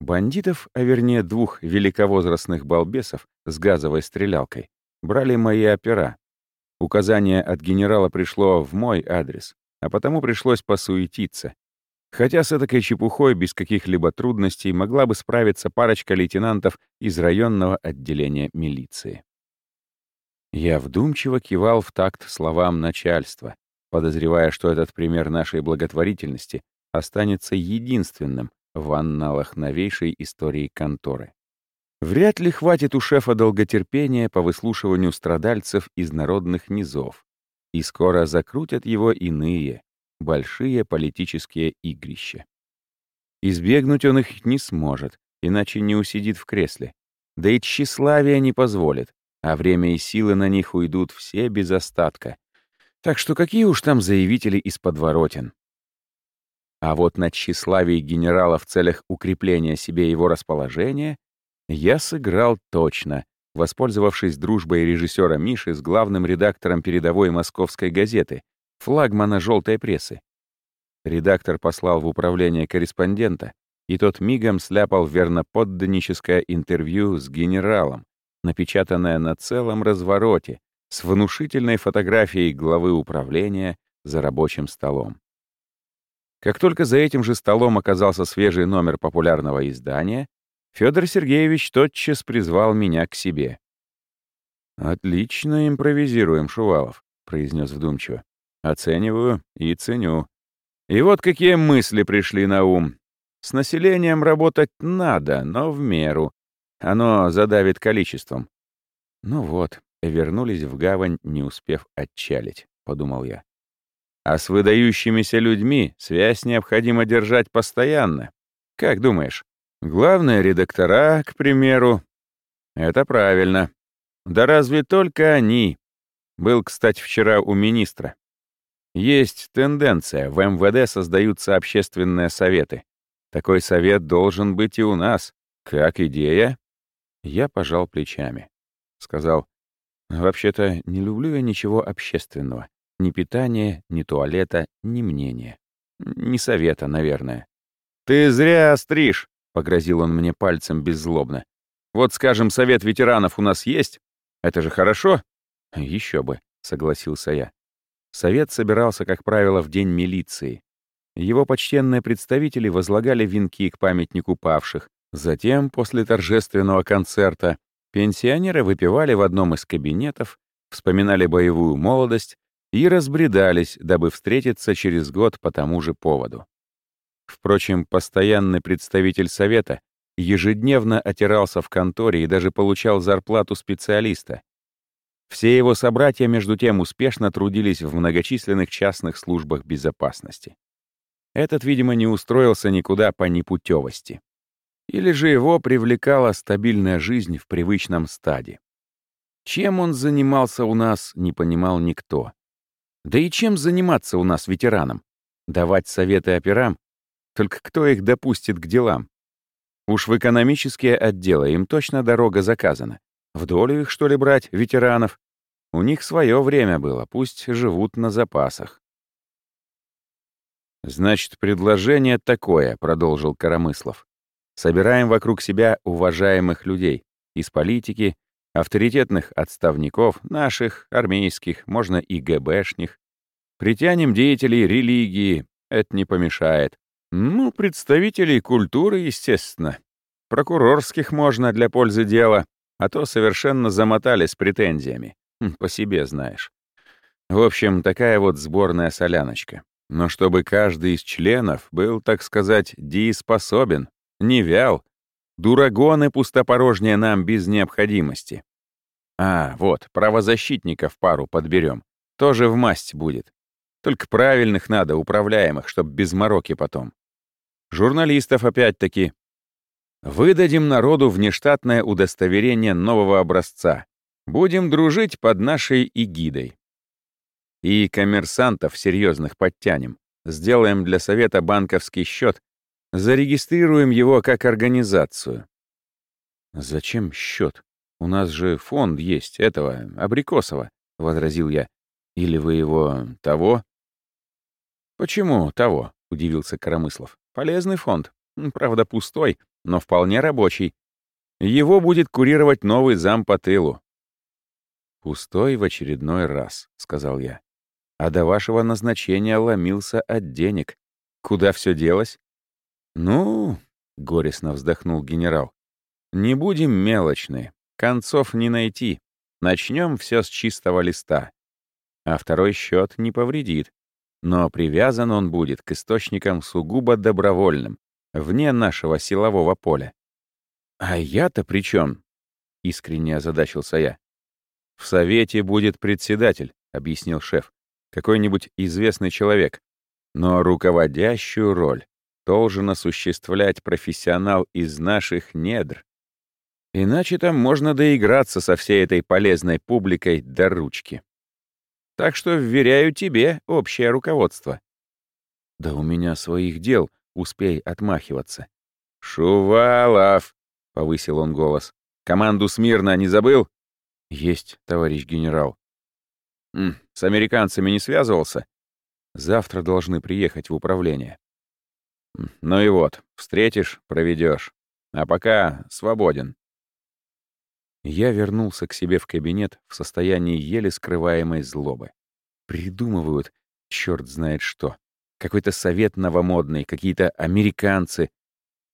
Бандитов, а вернее двух великовозрастных балбесов с газовой стрелялкой, брали мои опера, Указание от генерала пришло в мой адрес, а потому пришлось посуетиться. Хотя с этой чепухой без каких-либо трудностей могла бы справиться парочка лейтенантов из районного отделения милиции. Я вдумчиво кивал в такт словам начальства, подозревая, что этот пример нашей благотворительности останется единственным в анналах новейшей истории конторы. Вряд ли хватит у шефа долготерпения по выслушиванию страдальцев из народных низов, и скоро закрутят его иные, большие политические игрища. Избегнуть он их не сможет, иначе не усидит в кресле. Да и тщеславие не позволит, а время и силы на них уйдут все без остатка. Так что какие уж там заявители из подворотен. А вот на тщеславии генерала в целях укрепления себе его расположения я сыграл точно, воспользовавшись дружбой режиссера Миши с главным редактором передовой московской газеты, флагмана «желтой прессы». Редактор послал в управление корреспондента, и тот мигом сляпал верноподданническое интервью с генералом, напечатанное на целом развороте, с внушительной фотографией главы управления за рабочим столом. Как только за этим же столом оказался свежий номер популярного издания, Федор Сергеевич тотчас призвал меня к себе. «Отлично импровизируем, Шувалов», — произнес вдумчиво. «Оцениваю и ценю. И вот какие мысли пришли на ум. С населением работать надо, но в меру. Оно задавит количеством». «Ну вот, вернулись в гавань, не успев отчалить», — подумал я. «А с выдающимися людьми связь необходимо держать постоянно. Как думаешь, Главные редактора, к примеру. Это правильно. Да разве только они. Был, кстати, вчера у министра. Есть тенденция, в МВД создаются общественные советы. Такой совет должен быть и у нас. Как идея?» Я пожал плечами. Сказал, «Вообще-то не люблю я ничего общественного. Ни питания, ни туалета, ни мнения. Ни совета, наверное». «Ты зря остришь», — погрозил он мне пальцем беззлобно. «Вот, скажем, совет ветеранов у нас есть. Это же хорошо?» «Еще бы», — согласился я. Совет собирался, как правило, в день милиции. Его почтенные представители возлагали венки к памятнику павших. Затем, после торжественного концерта, пенсионеры выпивали в одном из кабинетов, вспоминали боевую молодость и разбредались, дабы встретиться через год по тому же поводу. Впрочем, постоянный представитель Совета ежедневно отирался в конторе и даже получал зарплату специалиста. Все его собратья, между тем, успешно трудились в многочисленных частных службах безопасности. Этот, видимо, не устроился никуда по непутевости. Или же его привлекала стабильная жизнь в привычном стаде. Чем он занимался у нас, не понимал никто. Да и чем заниматься у нас ветеранам? Давать советы операм? Только кто их допустит к делам? Уж в экономические отделы им точно дорога заказана. В долю их, что ли, брать, ветеранов? У них свое время было, пусть живут на запасах. «Значит, предложение такое», — продолжил Коромыслов. «Собираем вокруг себя уважаемых людей из политики, авторитетных отставников, наших, армейских, можно и ГБшних. Притянем деятелей религии, это не помешает. Ну, представителей культуры, естественно. Прокурорских можно для пользы дела а то совершенно замотали с претензиями. Хм, по себе знаешь. В общем, такая вот сборная соляночка. Но чтобы каждый из членов был, так сказать, дееспособен, не вял, дурагоны пустопорожнее нам без необходимости. А, вот, правозащитников пару подберем. Тоже в масть будет. Только правильных надо, управляемых, чтоб без мороки потом. Журналистов опять-таки Выдадим народу внештатное удостоверение нового образца. Будем дружить под нашей эгидой. И коммерсантов серьезных подтянем. Сделаем для совета банковский счет. Зарегистрируем его как организацию. Зачем счет? У нас же фонд есть этого, Абрикосова, — возразил я. Или вы его того? Почему того? — удивился Коромыслов. Полезный фонд. Правда, пустой, но вполне рабочий. Его будет курировать новый зам по тылу. «Пустой в очередной раз», — сказал я. «А до вашего назначения ломился от денег. Куда все делось?» «Ну...» — горестно вздохнул генерал. «Не будем мелочны. Концов не найти. Начнем все с чистого листа. А второй счет не повредит. Но привязан он будет к источникам сугубо добровольным вне нашего силового поля. «А я-то при чем? искренне озадачился я. «В совете будет председатель», — объяснил шеф. «Какой-нибудь известный человек. Но руководящую роль должен осуществлять профессионал из наших недр. Иначе там можно доиграться со всей этой полезной публикой до ручки. Так что вверяю тебе общее руководство». «Да у меня своих дел», Успей отмахиваться. «Шувалов!» — повысил он голос. «Команду смирно не забыл?» «Есть, товарищ генерал». М «С американцами не связывался?» «Завтра должны приехать в управление». «Ну и вот, встретишь, проведешь. А пока свободен». Я вернулся к себе в кабинет в состоянии еле скрываемой злобы. Придумывают, черт знает что какой-то совет новомодный, какие-то американцы.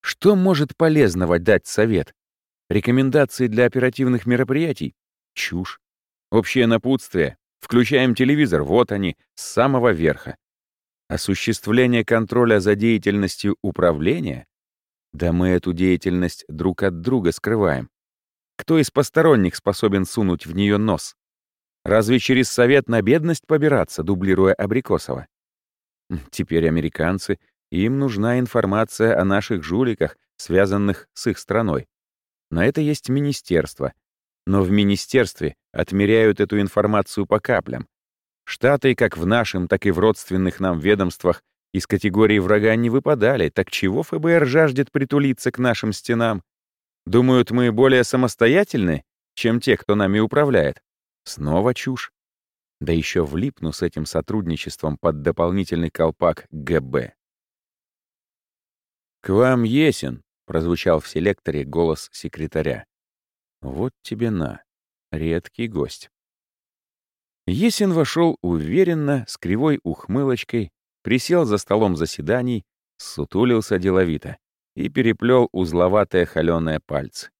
Что может полезного дать совет? Рекомендации для оперативных мероприятий? Чушь. Общее напутствие. Включаем телевизор, вот они, с самого верха. Осуществление контроля за деятельностью управления? Да мы эту деятельность друг от друга скрываем. Кто из посторонних способен сунуть в нее нос? Разве через совет на бедность побираться, дублируя Абрикосова? Теперь американцы, им нужна информация о наших жуликах, связанных с их страной. На это есть министерство. Но в министерстве отмеряют эту информацию по каплям. Штаты, как в нашем, так и в родственных нам ведомствах, Из категории врага не выпадали, так чего ФБР жаждет притулиться к нашим стенам? Думают, мы более самостоятельны, чем те, кто нами управляет? Снова чушь. Да еще влипну с этим сотрудничеством под дополнительный колпак ГБ. «К вам Есин», — прозвучал в селекторе голос секретаря. «Вот тебе на, редкий гость». Есин вошел уверенно, с кривой ухмылочкой, присел за столом заседаний, сутулился деловито и переплел узловатые холеные пальцы.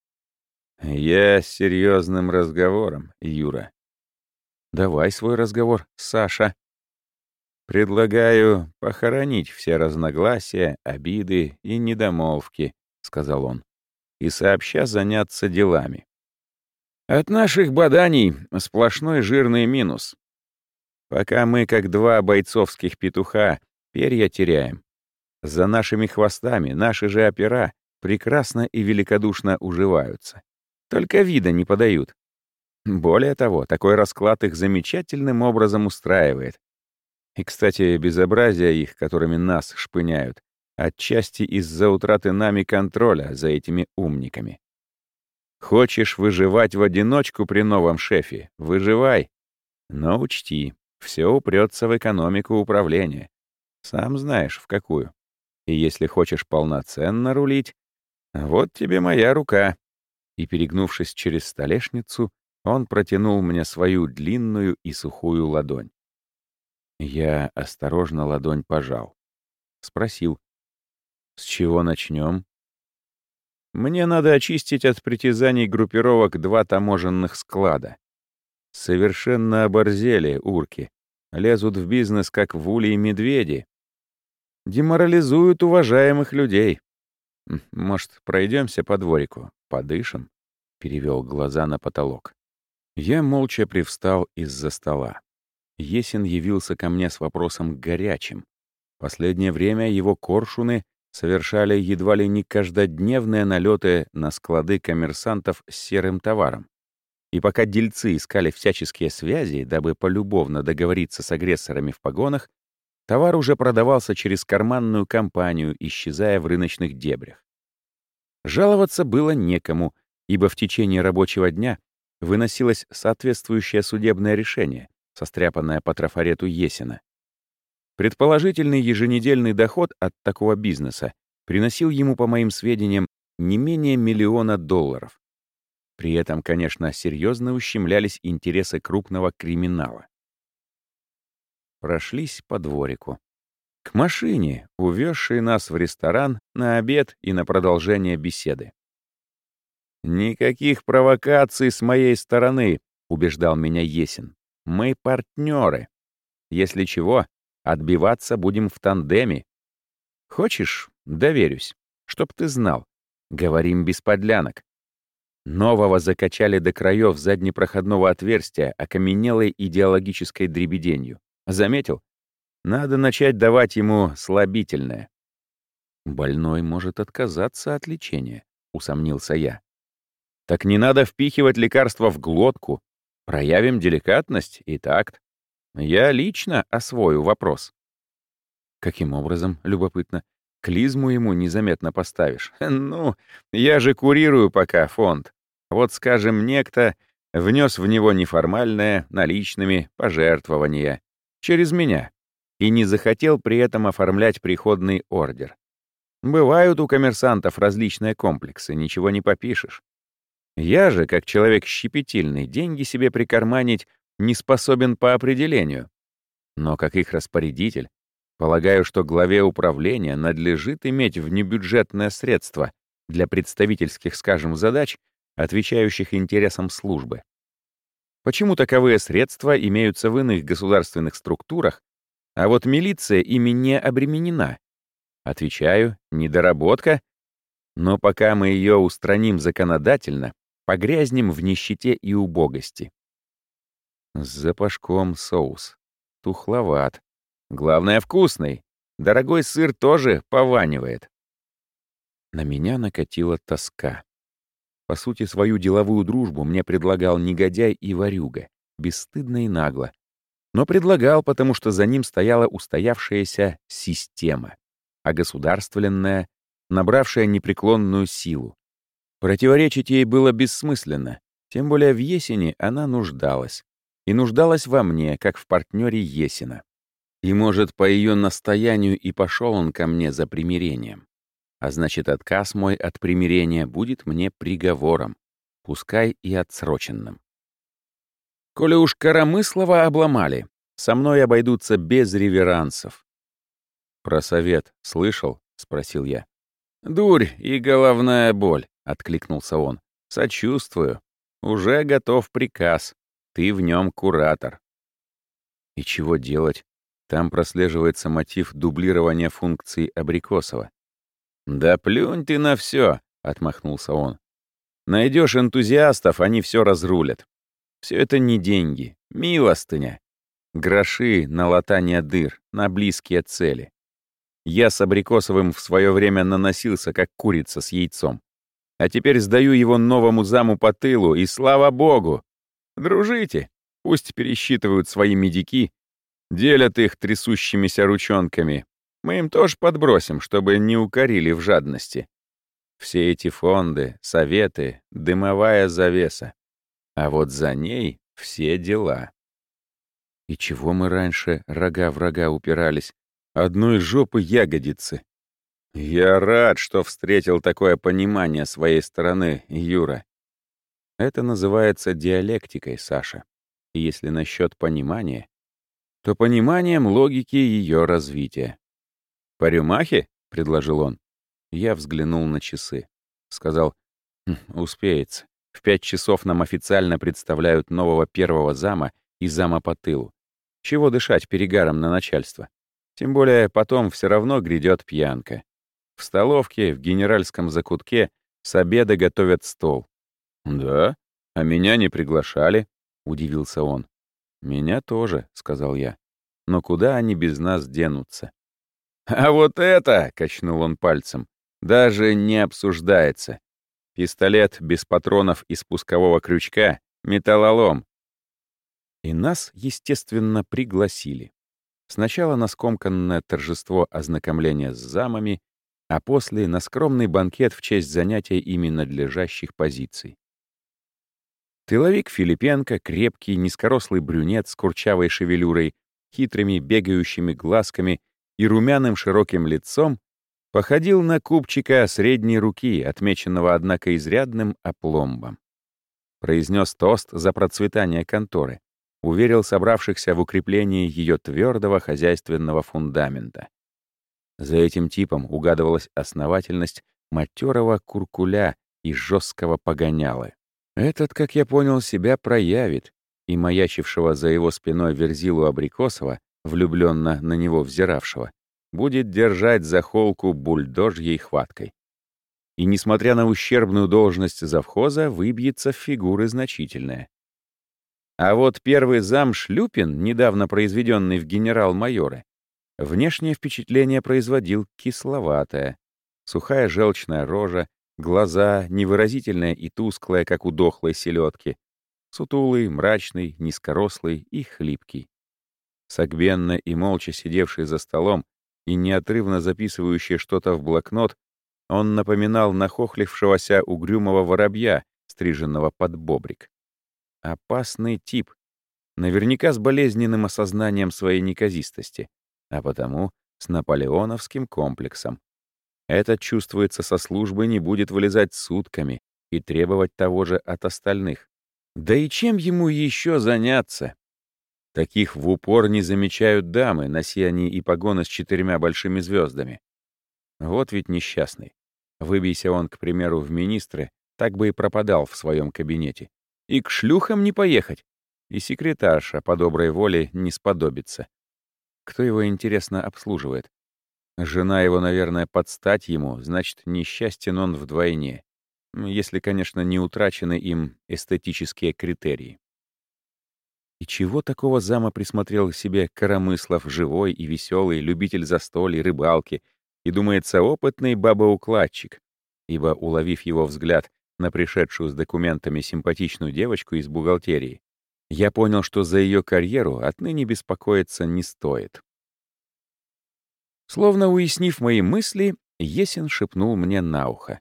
«Я с серьезным разговором, Юра». «Давай свой разговор, Саша». «Предлагаю похоронить все разногласия, обиды и недомолвки», — сказал он, «и сообща заняться делами. От наших боданий сплошной жирный минус. Пока мы, как два бойцовских петуха, перья теряем. За нашими хвостами наши же опера прекрасно и великодушно уживаются. Только вида не подают. Более того, такой расклад их замечательным образом устраивает. И, кстати, безобразия их, которыми нас шпыняют, отчасти из-за утраты нами контроля за этими умниками. Хочешь выживать в одиночку при новом шефе — выживай. Но учти, все упрется в экономику управления. Сам знаешь, в какую. И если хочешь полноценно рулить, вот тебе моя рука. И, перегнувшись через столешницу, он протянул мне свою длинную и сухую ладонь. Я осторожно ладонь пожал. Спросил, «С чего начнем? Мне надо очистить от притязаний группировок два таможенных склада. Совершенно оборзели урки. Лезут в бизнес, как в улей медведи. Деморализуют уважаемых людей. Может, пройдемся по дворику, подышим? Перевел глаза на потолок. Я молча привстал из-за стола. Есин явился ко мне с вопросом горячим. Последнее время его коршуны совершали едва ли не каждодневные налеты на склады коммерсантов с серым товаром. И пока дельцы искали всяческие связи, дабы полюбовно договориться с агрессорами в погонах, товар уже продавался через карманную компанию, исчезая в рыночных дебрях. Жаловаться было некому, ибо в течение рабочего дня выносилось соответствующее судебное решение, состряпанное по трафарету Есина. Предположительный еженедельный доход от такого бизнеса приносил ему, по моим сведениям, не менее миллиона долларов. При этом, конечно, серьезно ущемлялись интересы крупного криминала. Прошлись по дворику. К машине, увезшей нас в ресторан на обед и на продолжение беседы. «Никаких провокаций с моей стороны», — убеждал меня Есин. «Мы партнеры. Если чего, отбиваться будем в тандеме. Хочешь, доверюсь, чтоб ты знал. Говорим без подлянок. Нового закачали до краев заднепроходного отверстия окаменелой идеологической дребеденью. Заметил? Надо начать давать ему слабительное. «Больной может отказаться от лечения», — усомнился я. «Так не надо впихивать лекарства в глотку. Проявим деликатность и такт. Я лично освою вопрос». «Каким образом, любопытно? Клизму ему незаметно поставишь. Ну, я же курирую пока фонд. Вот, скажем, некто внес в него неформальное, наличными, пожертвование. Через меня. И не захотел при этом оформлять приходный ордер. Бывают у коммерсантов различные комплексы, ничего не попишешь. Я же, как человек щепетильный, деньги себе прикарманить не способен по определению. Но как их распорядитель, Полагаю, что главе управления надлежит иметь внебюджетное средство для представительских, скажем, задач, отвечающих интересам службы. Почему таковые средства имеются в иных государственных структурах, а вот милиция ими не обременена? Отвечаю, недоработка. Но пока мы ее устраним законодательно, погрязнем в нищете и убогости. С запашком соус. Тухловат. Главное, вкусный. Дорогой сыр тоже пованивает. На меня накатила тоска. По сути, свою деловую дружбу мне предлагал негодяй и ворюга, бесстыдно и нагло. но предлагал, потому что за ним стояла устоявшаяся система, а государственная, набравшая непреклонную силу. Противоречить ей было бессмысленно, тем более в Есине она нуждалась. И нуждалась во мне, как в партнере Есина. И, может, по ее настоянию и пошел он ко мне за примирением. А значит, отказ мой от примирения будет мне приговором, пускай и отсроченным. Коли уж Коромыслова обломали, со мной обойдутся без реверансов. «Про совет слышал?» — спросил я. «Дурь и головная боль», — откликнулся он. «Сочувствую. Уже готов приказ. Ты в нем куратор». «И чего делать?» Там прослеживается мотив дублирования функций Абрикосова. «Да плюнь ты на все, отмахнулся он. Найдешь энтузиастов, они все разрулят. Все это не деньги, милостыня. Гроши на латание дыр, на близкие цели. Я с Абрикосовым в свое время наносился, как курица с яйцом. А теперь сдаю его новому заму по тылу, и слава богу! Дружите, пусть пересчитывают свои медики, делят их трясущимися ручонками. Мы им тоже подбросим, чтобы не укорили в жадности. Все эти фонды, советы, дымовая завеса. А вот за ней все дела. И чего мы раньше рога в рога упирались? Одной жопы ягодицы. Я рад, что встретил такое понимание своей стороны, Юра. Это называется диалектикой, Саша. И если насчет понимания, то пониманием логики ее развития. «По рюмахе?» — предложил он. Я взглянул на часы. Сказал, «Хм, «Успеется. В пять часов нам официально представляют нового первого зама и зама по тылу. Чего дышать перегаром на начальство? Тем более потом все равно грядет пьянка. В столовке, в генеральском закутке с обеда готовят стол. «Да? А меня не приглашали?» — удивился он. «Меня тоже», — сказал я. «Но куда они без нас денутся?» «А вот это!» — качнул он пальцем. «Даже не обсуждается. Пистолет без патронов и спускового крючка — металлолом». И нас, естественно, пригласили. Сначала на скомканное торжество ознакомления с замами, а после — на скромный банкет в честь занятия ими надлежащих позиций. Тыловик Филипенко, крепкий, низкорослый брюнет с курчавой шевелюрой, хитрыми бегающими глазками и румяным широким лицом, походил на купчика средней руки, отмеченного, однако, изрядным опломбом. Произнес тост за процветание конторы уверил собравшихся в укреплении ее твердого хозяйственного фундамента. За этим типом угадывалась основательность матерого куркуля и жесткого погонялы. Этот, как я понял, себя проявит, и маячившего за его спиной Верзилу Абрикосова, влюбленно на него взиравшего, будет держать за холку бульдожьей хваткой. И, несмотря на ущербную должность завхоза, выбьется в фигуры значительная. А вот первый зам Шлюпин, недавно произведенный в генерал-майоры, внешнее впечатление производил кисловатое. Сухая желчная рожа, глаза невыразительная и тусклая, как у дохлой селедки, сутулый, мрачный, низкорослый и хлипкий. Согбенно и молча сидевший за столом и неотрывно записывающий что-то в блокнот, он напоминал нахохлившегося угрюмого воробья, стриженного под бобрик. Опасный тип. Наверняка с болезненным осознанием своей неказистости, а потому с наполеоновским комплексом. Этот чувствуется со службы не будет вылезать сутками и требовать того же от остальных. Да и чем ему еще заняться? Таких в упор не замечают дамы, носи они и погоны с четырьмя большими звездами. Вот ведь несчастный. Выбейся он, к примеру, в министры, так бы и пропадал в своем кабинете. И к шлюхам не поехать. И секретарша по доброй воле не сподобится. Кто его, интересно, обслуживает? Жена его, наверное, подстать ему, значит, несчастен он вдвойне. Если, конечно, не утрачены им эстетические критерии. И чего такого зама присмотрел себе Коромыслов, живой и веселый, любитель застолий, рыбалки, и, думается, опытный бабоукладчик, ибо, уловив его взгляд, на пришедшую с документами симпатичную девочку из бухгалтерии, Я понял, что за ее карьеру отныне беспокоиться не стоит. Словно уяснив мои мысли, Есин шепнул мне на ухо.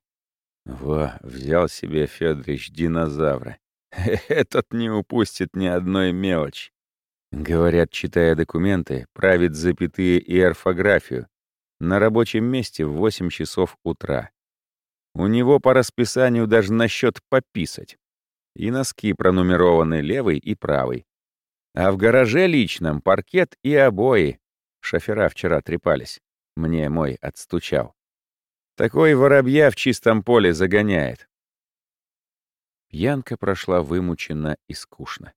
«Во, взял себе Федорович динозавра. Этот не упустит ни одной мелочи. Говорят, читая документы, правит запятые и орфографию. На рабочем месте в 8 часов утра. У него по расписанию даже на счет пописать. И носки пронумерованы левый и правый. А в гараже личном паркет и обои. Шофера вчера трепались. Мне мой отстучал. Такой воробья в чистом поле загоняет. Пьянка прошла вымученно и скучно.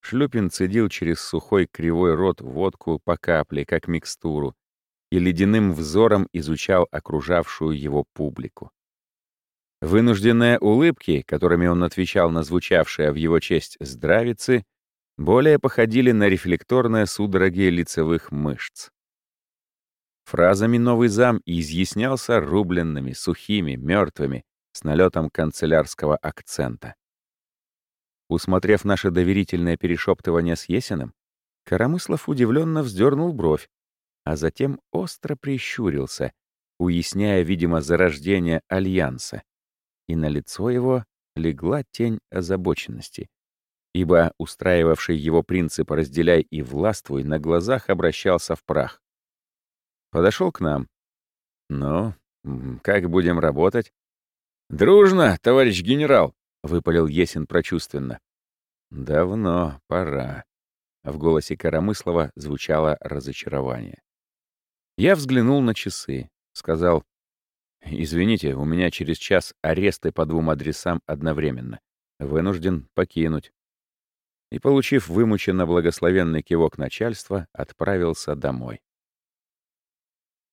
Шлюпин цедил через сухой кривой рот водку по капле, как микстуру, и ледяным взором изучал окружавшую его публику. Вынужденные улыбки, которыми он отвечал на звучавшие в его честь здравицы, более походили на рефлекторные судороги лицевых мышц. Фразами новый зам изъяснялся рубленными, сухими, мертвыми, с налетом канцелярского акцента. Усмотрев наше доверительное перешептывание с Есиным, Коромыслов удивленно вздернул бровь, а затем остро прищурился, уясняя, видимо, зарождение Альянса, и на лицо его легла тень озабоченности, ибо устраивавший его принцип «разделяй и властвуй» на глазах обращался в прах. Подошел к нам. «Ну, как будем работать?» «Дружно, товарищ генерал!» — выпалил Есин прочувственно. «Давно, пора». В голосе Коромыслова звучало разочарование. Я взглянул на часы, сказал, «Извините, у меня через час аресты по двум адресам одновременно. Вынужден покинуть». И, получив вымученно благословенный кивок начальства, отправился домой.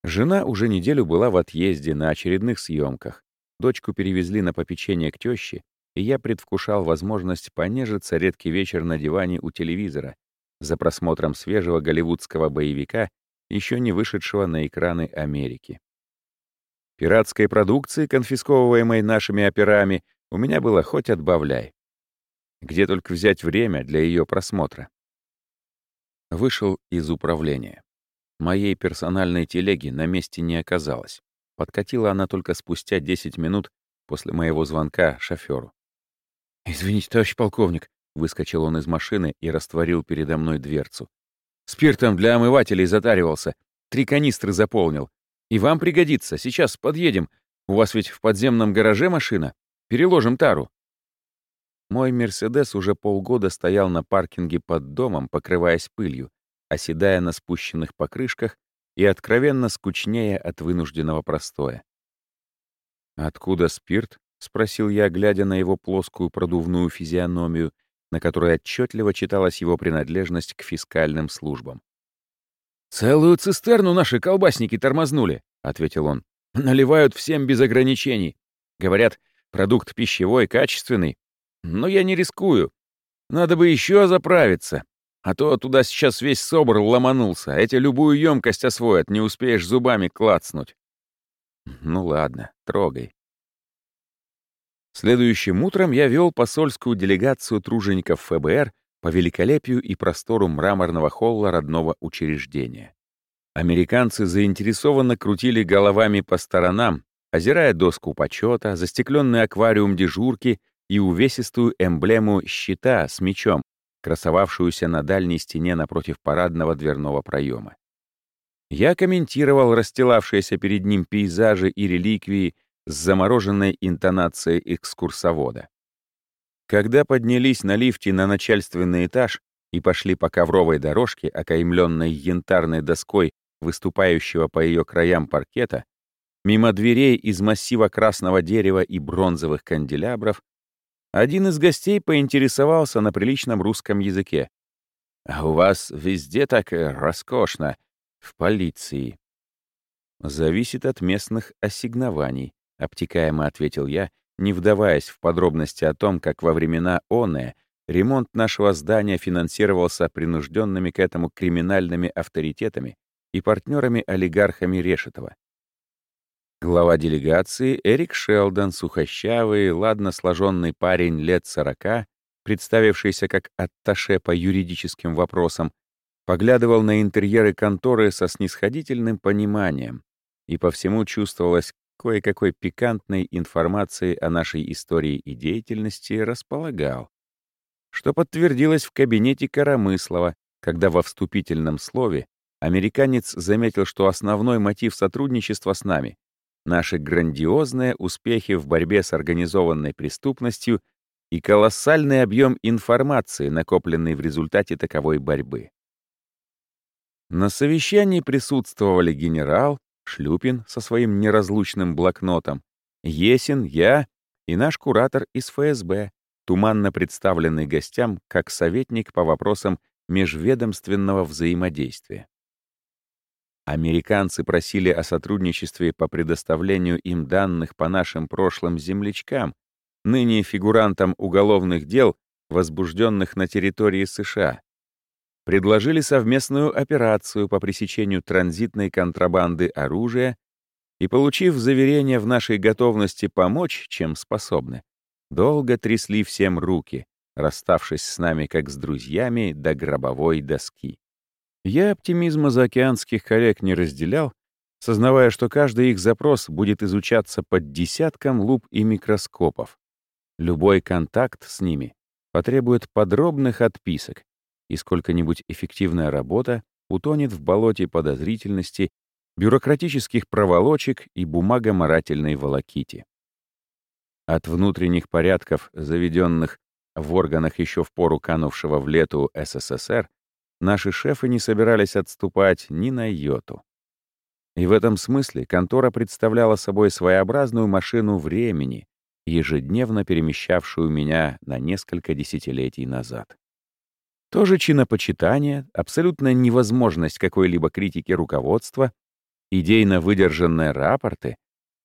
Жена уже неделю была в отъезде на очередных съемках. Дочку перевезли на попечение к тёще, и я предвкушал возможность понежиться редкий вечер на диване у телевизора за просмотром свежего голливудского боевика, еще не вышедшего на экраны Америки. Пиратской продукции, конфисковываемой нашими операми, у меня было хоть отбавляй. Где только взять время для ее просмотра? Вышел из управления. Моей персональной телеги на месте не оказалось. Подкатила она только спустя 10 минут после моего звонка шофёру. «Извините, товарищ полковник», — выскочил он из машины и растворил передо мной дверцу. «Спиртом для омывателей затаривался. Три канистры заполнил. И вам пригодится. Сейчас подъедем. У вас ведь в подземном гараже машина. Переложим тару». Мой «Мерседес» уже полгода стоял на паркинге под домом, покрываясь пылью, оседая на спущенных покрышках и откровенно скучнее от вынужденного простоя. «Откуда спирт?» — спросил я, глядя на его плоскую продувную физиономию, на которой отчетливо читалась его принадлежность к фискальным службам. «Целую цистерну наши колбасники тормознули», — ответил он. «Наливают всем без ограничений. Говорят, продукт пищевой, качественный. Но я не рискую. Надо бы еще заправиться. А то туда сейчас весь собор ломанулся. Эти любую емкость освоят, не успеешь зубами клацнуть. Ну ладно, трогай. Следующим утром я вел посольскую делегацию тружеников ФБР по великолепию и простору мраморного холла родного учреждения. Американцы заинтересованно крутили головами по сторонам, озирая доску почета, застекленный аквариум дежурки и увесистую эмблему щита с мечом, красовавшуюся на дальней стене напротив парадного дверного проема. Я комментировал расстилавшиеся перед ним пейзажи и реликвии с замороженной интонацией экскурсовода. Когда поднялись на лифте на начальственный этаж и пошли по ковровой дорожке, окаймленной янтарной доской, выступающего по ее краям паркета, мимо дверей из массива красного дерева и бронзовых канделябров, один из гостей поинтересовался на приличном русском языке. «А у вас везде так э, роскошно. В полиции». «Зависит от местных ассигнований», — обтекаемо ответил я, не вдаваясь в подробности о том, как во времена ОНЭ ремонт нашего здания финансировался принужденными к этому криминальными авторитетами и партнерами-олигархами Решетова. Глава делегации Эрик Шелдон, сухощавый, ладно сложенный парень лет сорока, представившийся как атташе по юридическим вопросам, поглядывал на интерьеры конторы со снисходительным пониманием, и по всему чувствовалось кое-какой пикантной информации о нашей истории и деятельности располагал, что подтвердилось в кабинете Карамыслова, когда во вступительном слове американец заметил, что основной мотив сотрудничества с нами — наши грандиозные успехи в борьбе с организованной преступностью и колоссальный объем информации, накопленный в результате таковой борьбы. На совещании присутствовали генерал, Шлюпин со своим неразлучным блокнотом, Есин, я и наш куратор из ФСБ, туманно представленный гостям как советник по вопросам межведомственного взаимодействия. Американцы просили о сотрудничестве по предоставлению им данных по нашим прошлым землячкам, ныне фигурантам уголовных дел, возбужденных на территории США. Предложили совместную операцию по пресечению транзитной контрабанды оружия и, получив заверение в нашей готовности помочь, чем способны, долго трясли всем руки, расставшись с нами как с друзьями до гробовой доски. Я оптимизма заокеанских коллег не разделял, сознавая, что каждый их запрос будет изучаться под десятком луп и микроскопов. Любой контакт с ними потребует подробных отписок, и сколько-нибудь эффективная работа утонет в болоте подозрительности, бюрократических проволочек и бумагоморательной волокити. От внутренних порядков, заведенных в органах еще в пору канувшего в лету СССР, наши шефы не собирались отступать ни на йоту. И в этом смысле контора представляла собой своеобразную машину времени, ежедневно перемещавшую меня на несколько десятилетий назад. Тоже чинопочитание, абсолютная невозможность какой-либо критики руководства, идейно выдержанные рапорты,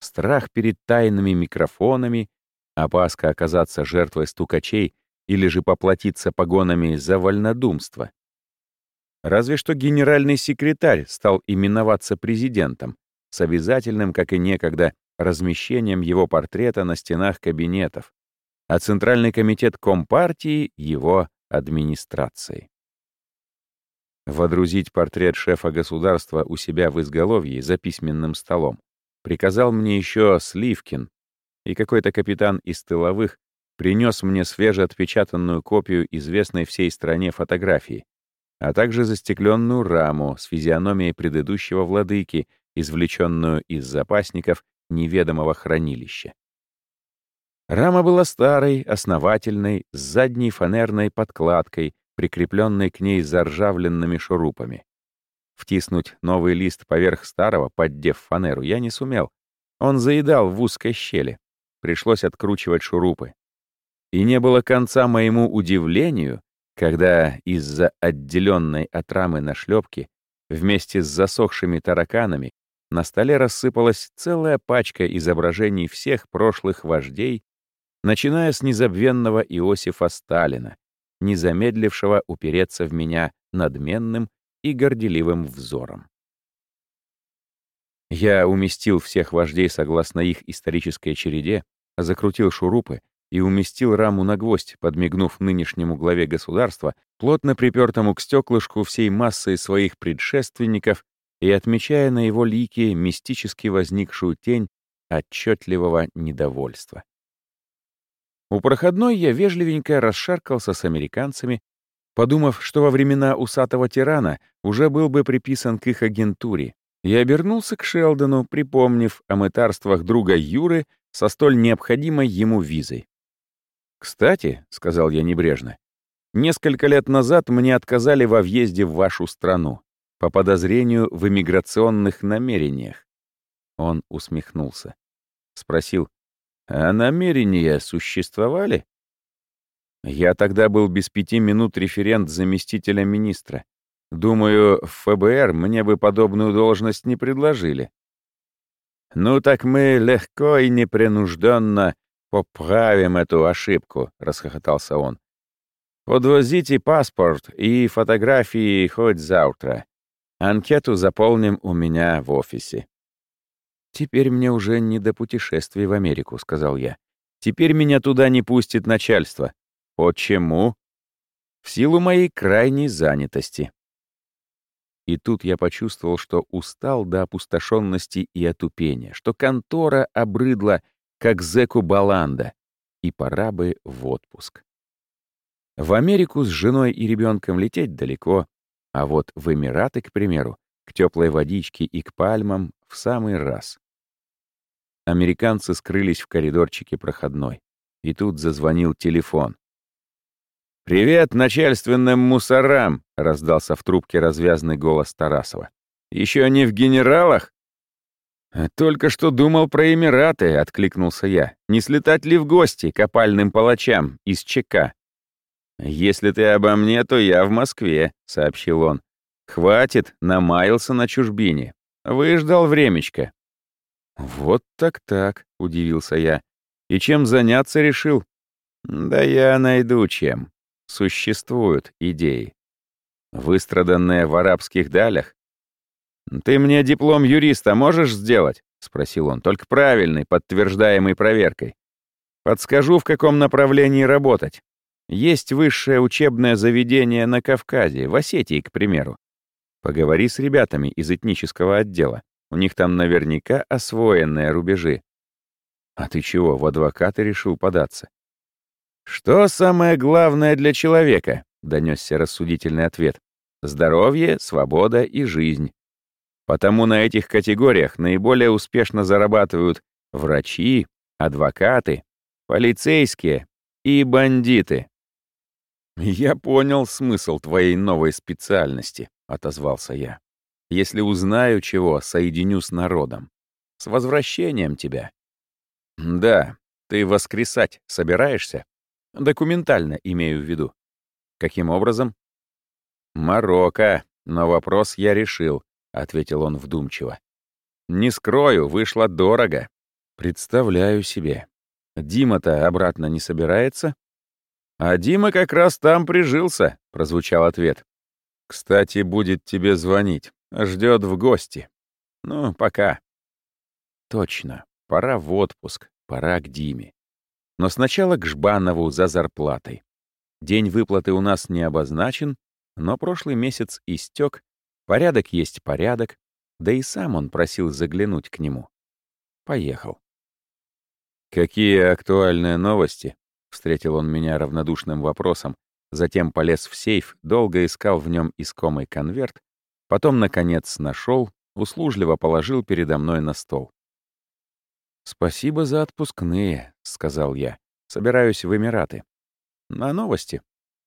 страх перед тайными микрофонами, опаска оказаться жертвой стукачей или же поплатиться погонами за вольнодумство. Разве что генеральный секретарь стал именоваться президентом, с обязательным, как и некогда, размещением его портрета на стенах кабинетов, а Центральный комитет Компартии — его администрацией. Водрузить портрет шефа государства у себя в изголовье за письменным столом приказал мне еще Сливкин, и какой-то капитан из тыловых принес мне свежеотпечатанную копию известной всей стране фотографии, а также застекленную раму с физиономией предыдущего владыки, извлеченную из запасников неведомого хранилища. Рама была старой, основательной, с задней фанерной подкладкой, прикрепленной к ней заржавленными шурупами. Втиснуть новый лист поверх старого, поддев фанеру, я не сумел. Он заедал в узкой щели. Пришлось откручивать шурупы. И не было конца моему удивлению, когда из-за отделенной от рамы нашлепки вместе с засохшими тараканами на столе рассыпалась целая пачка изображений всех прошлых вождей, начиная с незабвенного Иосифа Сталина, не замедлившего упереться в меня надменным и горделивым взором. Я уместил всех вождей согласно их исторической череде, закрутил шурупы и уместил раму на гвоздь, подмигнув нынешнему главе государства, плотно припертому к стеклышку всей массой своих предшественников и отмечая на его лике мистически возникшую тень отчетливого недовольства. У проходной я вежливенько расшаркался с американцами, подумав, что во времена усатого тирана уже был бы приписан к их агентуре, я обернулся к Шелдону, припомнив о мытарствах друга Юры со столь необходимой ему визой. «Кстати», — сказал я небрежно, — «несколько лет назад мне отказали во въезде в вашу страну по подозрению в иммиграционных намерениях». Он усмехнулся. Спросил, «А намерения существовали?» Я тогда был без пяти минут референт заместителя министра. Думаю, в ФБР мне бы подобную должность не предложили. «Ну так мы легко и непринужденно поправим эту ошибку», — расхохотался он. «Подвозите паспорт и фотографии хоть завтра. Анкету заполним у меня в офисе». «Теперь мне уже не до путешествий в Америку», — сказал я. «Теперь меня туда не пустит начальство. Почему? В силу моей крайней занятости. И тут я почувствовал, что устал до опустошенности и отупения, что контора обрыдла, как зэку Баланда, и пора бы в отпуск. В Америку с женой и ребенком лететь далеко, а вот в Эмираты, к примеру, к теплой водичке и к пальмам в самый раз. Американцы скрылись в коридорчике проходной, и тут зазвонил телефон. «Привет начальственным мусорам!» — раздался в трубке развязный голос Тарасова. «Еще не в генералах?» «Только что думал про Эмираты», — откликнулся я. «Не слетать ли в гости к опальным палачам из ЧК?» «Если ты обо мне, то я в Москве», — сообщил он. «Хватит, намаялся на чужбине. Выждал времечко». «Вот так-так», — удивился я. «И чем заняться решил?» «Да я найду чем существуют идеи. Выстраданные в арабских далях? «Ты мне диплом юриста можешь сделать?» — спросил он. «Только правильный, подтверждаемый проверкой. Подскажу, в каком направлении работать. Есть высшее учебное заведение на Кавказе, в Осетии, к примеру. Поговори с ребятами из этнического отдела. У них там наверняка освоенные рубежи. А ты чего, в адвокаты решил податься? «Что самое главное для человека?» — донесся рассудительный ответ. «Здоровье, свобода и жизнь. Потому на этих категориях наиболее успешно зарабатывают врачи, адвокаты, полицейские и бандиты». «Я понял смысл твоей новой специальности», — отозвался я. «Если узнаю чего, соединю с народом. С возвращением тебя». «Да, ты воскресать собираешься?» Документально имею в виду. Каким образом? Марокко, но вопрос я решил, ответил он вдумчиво. Не скрою, вышло дорого. Представляю себе. Дима-то обратно не собирается? А Дима как раз там прижился, прозвучал ответ. Кстати, будет тебе звонить. Ждет в гости. Ну, пока. Точно. Пора в отпуск. Пора к Диме. Но сначала к Жбанову за зарплатой. День выплаты у нас не обозначен, но прошлый месяц истек, порядок есть порядок, да и сам он просил заглянуть к нему. Поехал. «Какие актуальные новости?» — встретил он меня равнодушным вопросом, затем полез в сейф, долго искал в нем искомый конверт, потом, наконец, нашел, услужливо положил передо мной на стол. «Спасибо за отпускные», — сказал я. «Собираюсь в Эмираты». «На новости?»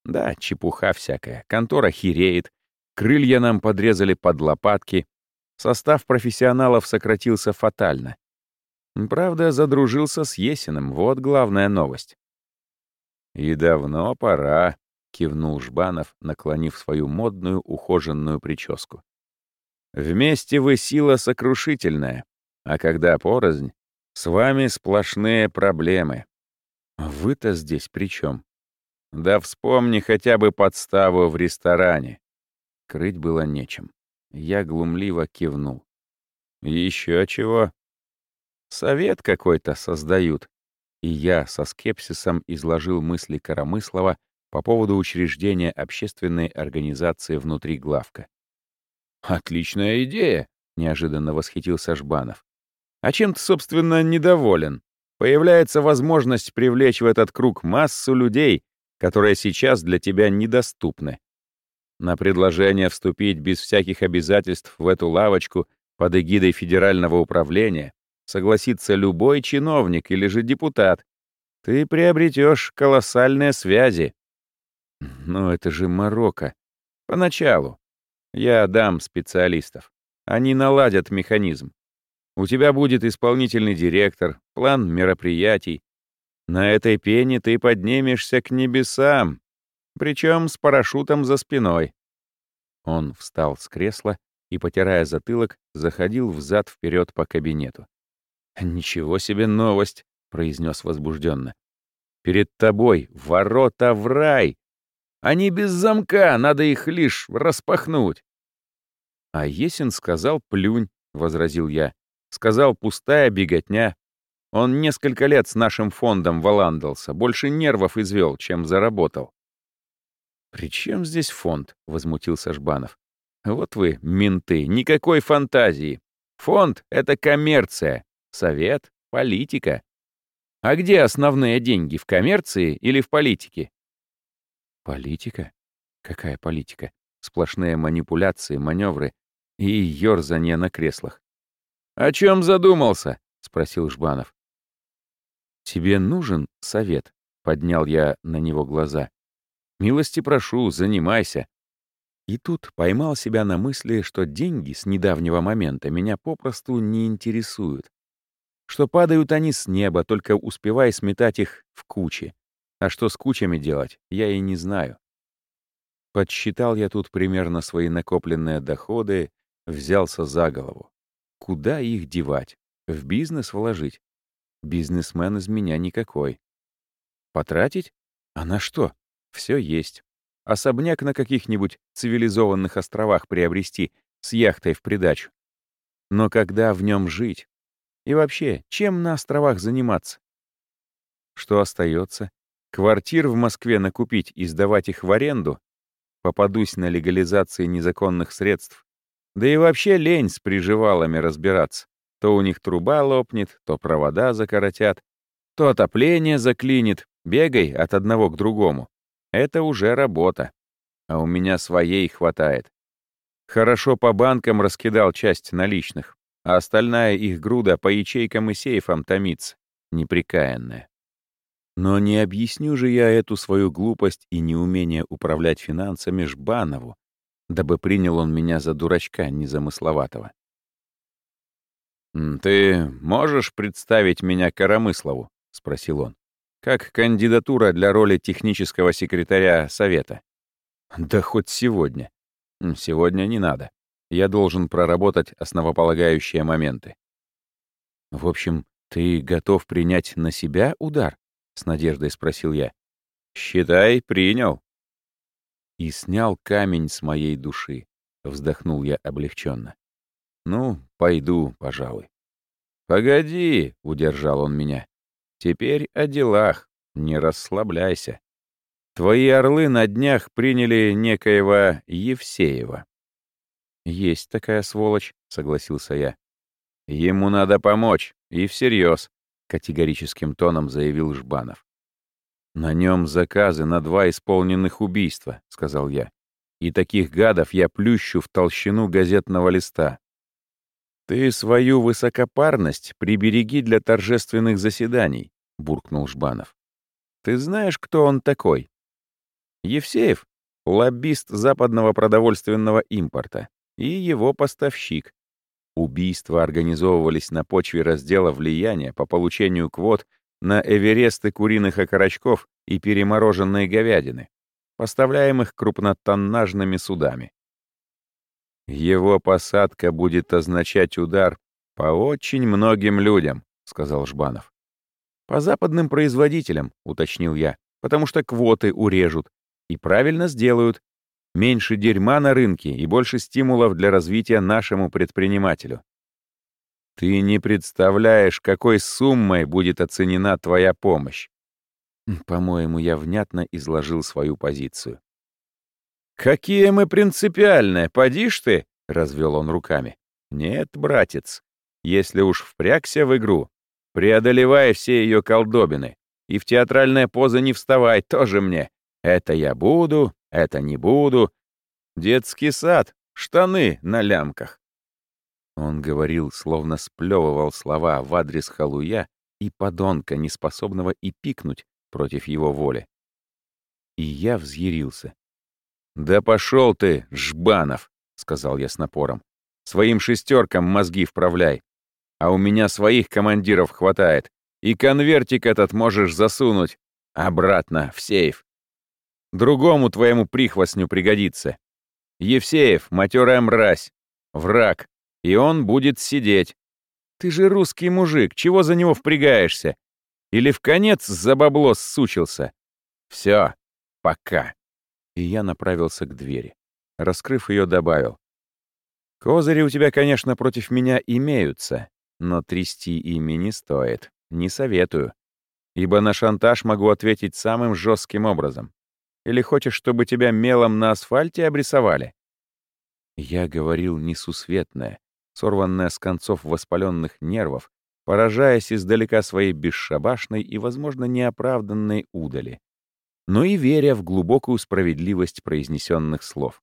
«Да, чепуха всякая. Контора хереет. Крылья нам подрезали под лопатки. Состав профессионалов сократился фатально. Правда, задружился с Есиным. Вот главная новость». «И давно пора», — кивнул Жбанов, наклонив свою модную ухоженную прическу. «Вместе вы сила сокрушительная, а когда порознь, с вами сплошные проблемы. Вы-то здесь при чем? Да вспомни хотя бы подставу в ресторане. Крыть было нечем. Я глумливо кивнул. Еще чего? Совет какой-то создают. И я со скепсисом изложил мысли Коромыслова по поводу учреждения общественной организации внутри главка. «Отличная идея!» — неожиданно восхитился Жбанов. А чем ты, собственно, недоволен? Появляется возможность привлечь в этот круг массу людей, которые сейчас для тебя недоступны. На предложение вступить без всяких обязательств в эту лавочку под эгидой федерального управления согласится любой чиновник или же депутат. Ты приобретешь колоссальные связи. Но это же Марокко. Поначалу. Я дам специалистов. Они наладят механизм. У тебя будет исполнительный директор, план мероприятий. На этой пене ты поднимешься к небесам, причем с парашютом за спиной. Он встал с кресла и, потирая затылок, заходил взад вперед по кабинету. «Ничего себе новость!» — произнес возбужденно. «Перед тобой ворота в рай! Они без замка, надо их лишь распахнуть!» «А Есин сказал, плюнь», — возразил я. Сказал, пустая беготня. Он несколько лет с нашим фондом валандался, больше нервов извел, чем заработал. «При чем здесь фонд?» — возмутился Жбанов. «Вот вы, менты, никакой фантазии. Фонд — это коммерция, совет — политика. А где основные деньги, в коммерции или в политике?» «Политика? Какая политика? Сплошные манипуляции, маневры и ёрзание на креслах. «О чем задумался?» — спросил Жбанов. «Тебе нужен совет?» — поднял я на него глаза. «Милости прошу, занимайся». И тут поймал себя на мысли, что деньги с недавнего момента меня попросту не интересуют. Что падают они с неба, только успевая сметать их в кучи. А что с кучами делать, я и не знаю. Подсчитал я тут примерно свои накопленные доходы, взялся за голову. Куда их девать? В бизнес вложить? Бизнесмен из меня никакой. Потратить? А на что? Все есть. Особняк на каких-нибудь цивилизованных островах приобрести с яхтой в придачу. Но когда в нем жить? И вообще, чем на островах заниматься? Что остается? Квартир в Москве накупить и сдавать их в аренду? Попадусь на легализации незаконных средств. Да и вообще лень с приживалами разбираться. То у них труба лопнет, то провода закоротят, то отопление заклинит. Бегай от одного к другому. Это уже работа. А у меня своей хватает. Хорошо по банкам раскидал часть наличных, а остальная их груда по ячейкам и сейфам томится, неприкаянная. Но не объясню же я эту свою глупость и неумение управлять финансами Жбанову, дабы принял он меня за дурачка незамысловатого. «Ты можешь представить меня Коромыслову?» — спросил он. «Как кандидатура для роли технического секретаря Совета?» «Да хоть сегодня». «Сегодня не надо. Я должен проработать основополагающие моменты». «В общем, ты готов принять на себя удар?» — с надеждой спросил я. «Считай, принял». И снял камень с моей души. Вздохнул я облегченно. Ну, пойду, пожалуй. «Погоди», — удержал он меня. «Теперь о делах. Не расслабляйся. Твои орлы на днях приняли некоего Евсеева». «Есть такая сволочь», — согласился я. «Ему надо помочь, и всерьез», — категорическим тоном заявил Жбанов. «На нем заказы на два исполненных убийства», — сказал я. «И таких гадов я плющу в толщину газетного листа. «Ты свою высокопарность прибереги для торжественных заседаний», — буркнул Жбанов. «Ты знаешь, кто он такой?» «Евсеев — лоббист западного продовольственного импорта и его поставщик. Убийства организовывались на почве раздела влияния по получению квот на эвересты куриных окорочков и перемороженной говядины, поставляемых крупнотоннажными судами. «Его посадка будет означать удар по очень многим людям», — сказал Жбанов. «По западным производителям», — уточнил я, «потому что квоты урежут. И правильно сделают. Меньше дерьма на рынке и больше стимулов для развития нашему предпринимателю». «Ты не представляешь, какой суммой будет оценена твоя помощь». По-моему, я внятно изложил свою позицию. «Какие мы принципиальные, поди ж ты!» — развел он руками. «Нет, братец, если уж впрягся в игру, преодолевай все ее колдобины, и в театральные позы не вставай тоже мне. Это я буду, это не буду. Детский сад, штаны на лямках». Он говорил, словно сплевывал слова в адрес халуя и подонка, неспособного и пикнуть против его воли. И я взъярился. «Да пошел ты, Жбанов!» — сказал я с напором. «Своим шестеркам мозги вправляй. А у меня своих командиров хватает. И конвертик этот можешь засунуть обратно в сейф. Другому твоему прихвостню пригодится. Евсеев — матерая мразь, враг, и он будет сидеть. Ты же русский мужик, чего за него впрягаешься? Или в конец за бабло ссучился? Все, пока и я направился к двери. Раскрыв ее, добавил. «Козыри у тебя, конечно, против меня имеются, но трясти ими не стоит. не советую, ибо на шантаж могу ответить самым жестким образом. Или хочешь, чтобы тебя мелом на асфальте обрисовали?» Я говорил несусветное, сорванное с концов воспаленных нервов, поражаясь издалека своей бесшабашной и, возможно, неоправданной удали, но и веря в глубокую справедливость произнесенных слов.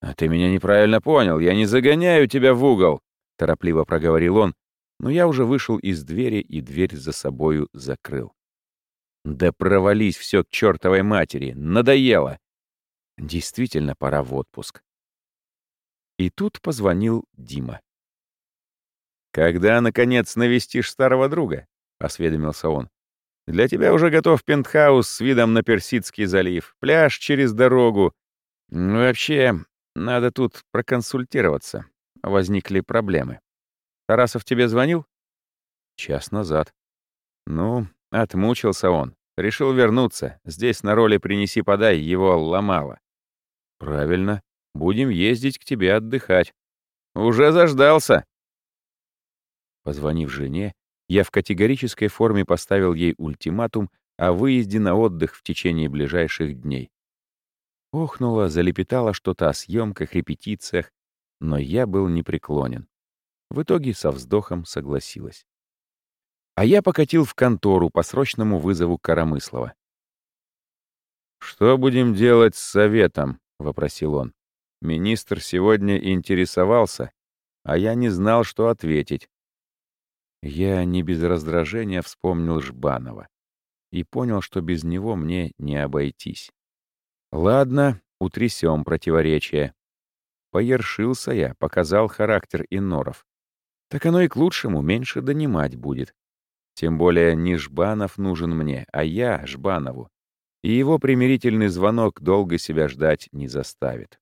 «А ты меня неправильно понял, я не загоняю тебя в угол», — торопливо проговорил он, но я уже вышел из двери и дверь за собою закрыл. «Да провались все к чертовой матери, надоело!» Действительно, пора в отпуск. И тут позвонил Дима. «Когда, наконец, навестишь старого друга?» — осведомился он. «Для тебя уже готов пентхаус с видом на Персидский залив, пляж через дорогу. Вообще, надо тут проконсультироваться. Возникли проблемы. Тарасов тебе звонил?» «Час назад». «Ну, отмучился он. Решил вернуться. Здесь на роли «принеси-подай» его ломало». «Правильно. Будем ездить к тебе отдыхать». «Уже заждался», Позвонив жене, я в категорической форме поставил ей ультиматум о выезде на отдых в течение ближайших дней. Охнула, залепетала что-то о съемках, репетициях, но я был непреклонен. В итоге со вздохом согласилась. А я покатил в контору по срочному вызову Карамыслова. «Что будем делать с советом?» — вопросил он. Министр сегодня интересовался, а я не знал, что ответить. Я не без раздражения вспомнил Жбанова и понял, что без него мне не обойтись. Ладно, утрясем противоречия. Поершился я, показал характер иноров. Так оно и к лучшему, меньше донимать будет. Тем более не Жбанов нужен мне, а я Жбанову. И его примирительный звонок долго себя ждать не заставит.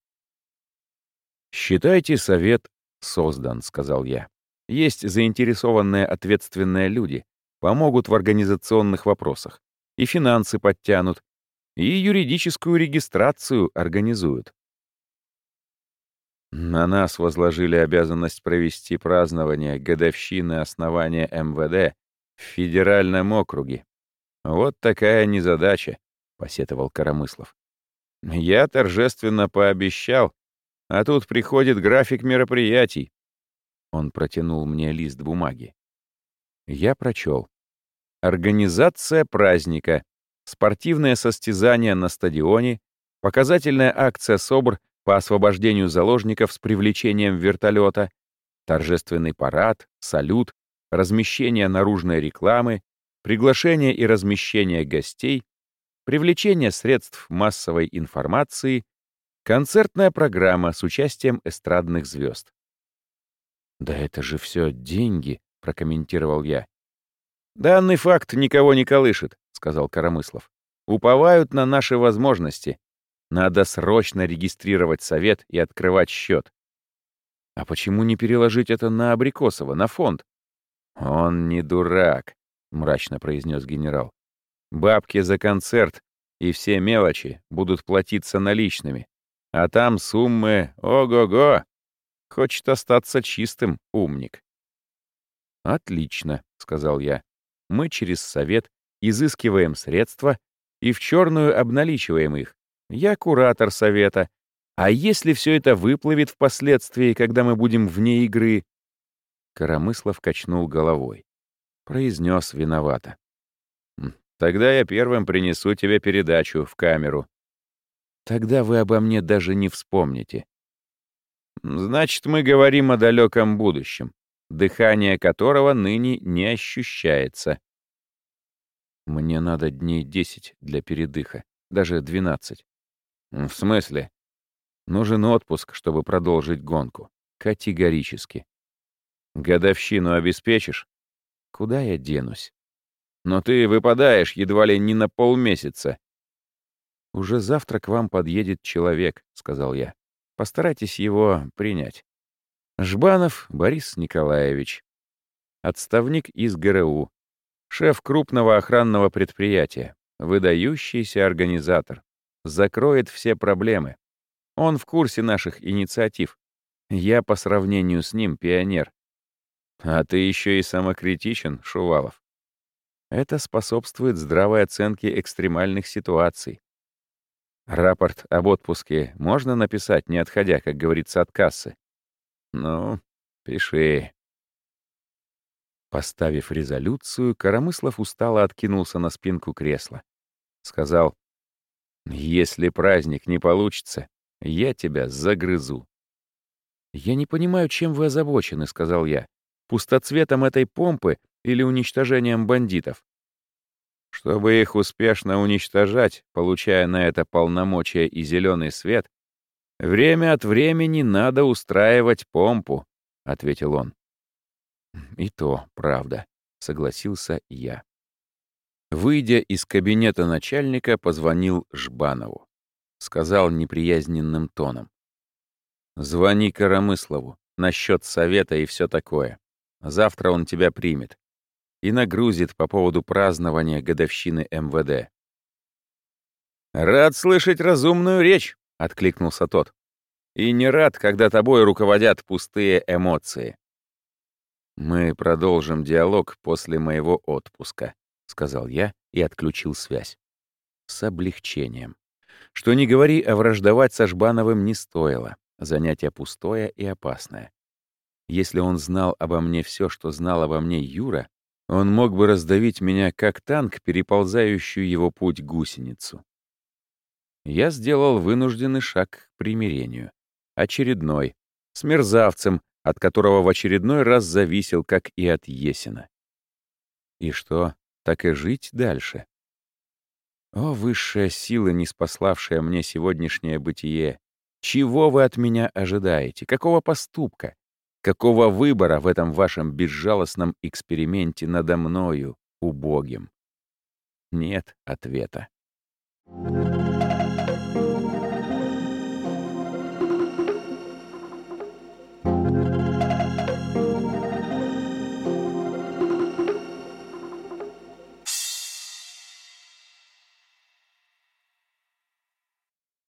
«Считайте, совет создан», — сказал я. Есть заинтересованные ответственные люди, помогут в организационных вопросах, и финансы подтянут, и юридическую регистрацию организуют. На нас возложили обязанность провести празднование годовщины основания МВД в федеральном округе. Вот такая незадача, — посетовал Коромыслов. Я торжественно пообещал, а тут приходит график мероприятий. Он протянул мне лист бумаги. Я прочел. Организация праздника, спортивное состязание на стадионе, показательная акция СОБР по освобождению заложников с привлечением вертолета, торжественный парад, салют, размещение наружной рекламы, приглашение и размещение гостей, привлечение средств массовой информации, концертная программа с участием эстрадных звезд. «Да это же все деньги», — прокомментировал я. «Данный факт никого не колышет», — сказал Коромыслов. «Уповают на наши возможности. Надо срочно регистрировать совет и открывать счет. А почему не переложить это на Абрикосова, на фонд? Он не дурак, мрачно произнес генерал. Бабки за концерт и все мелочи будут платиться наличными. А там суммы ого-го. Хочет остаться чистым, умник. «Отлично», — сказал я. «Мы через совет изыскиваем средства и в черную обналичиваем их. Я куратор совета. А если все это выплывет впоследствии, когда мы будем вне игры?» Коромыслов качнул головой. Произнес виновато. «Тогда я первым принесу тебе передачу в камеру». «Тогда вы обо мне даже не вспомните. Значит, мы говорим о далеком будущем, дыхание которого ныне не ощущается. Мне надо дней десять для передыха, даже двенадцать. В смысле? Нужен отпуск, чтобы продолжить гонку. Категорически. Годовщину обеспечишь? Куда я денусь? Но ты выпадаешь едва ли не на полмесяца. «Уже завтра к вам подъедет человек», — сказал я. Постарайтесь его принять. Жбанов Борис Николаевич. Отставник из ГРУ. Шеф крупного охранного предприятия. Выдающийся организатор. Закроет все проблемы. Он в курсе наших инициатив. Я по сравнению с ним пионер. А ты еще и самокритичен, Шувалов. Это способствует здравой оценке экстремальных ситуаций. Рапорт об отпуске можно написать, не отходя, как говорится, от кассы? Ну, пиши. Поставив резолюцию, Коромыслов устало откинулся на спинку кресла. Сказал, «Если праздник не получится, я тебя загрызу». «Я не понимаю, чем вы озабочены», — сказал я. «Пустоцветом этой помпы или уничтожением бандитов?» Чтобы их успешно уничтожать, получая на это полномочия и зеленый свет, время от времени надо устраивать помпу, — ответил он. «И то правда», — согласился я. Выйдя из кабинета начальника, позвонил Жбанову. Сказал неприязненным тоном. «Звони Коромыслову насчет совета и все такое. Завтра он тебя примет. И нагрузит по поводу празднования годовщины МВД». «Рад слышать разумную речь», — откликнулся тот. «И не рад, когда тобой руководят пустые эмоции. «Мы продолжим диалог после моего отпуска», — сказал я и отключил связь. С облегчением. Что ни говори, а враждовать со Жбановым не стоило. Занятие пустое и опасное. Если он знал обо мне все, что знал обо мне Юра, он мог бы раздавить меня как танк, переползающую его путь гусеницу. Я сделал вынужденный шаг к примирению. Очередной. С мерзавцем, от которого в очередной раз зависел, как и от Есина. И что, так и жить дальше? О, высшая сила, не спаславшая мне сегодняшнее бытие! Чего вы от меня ожидаете? Какого поступка? Какого выбора в этом вашем безжалостном эксперименте надо мною, убогим? Нет ответа. Thank you.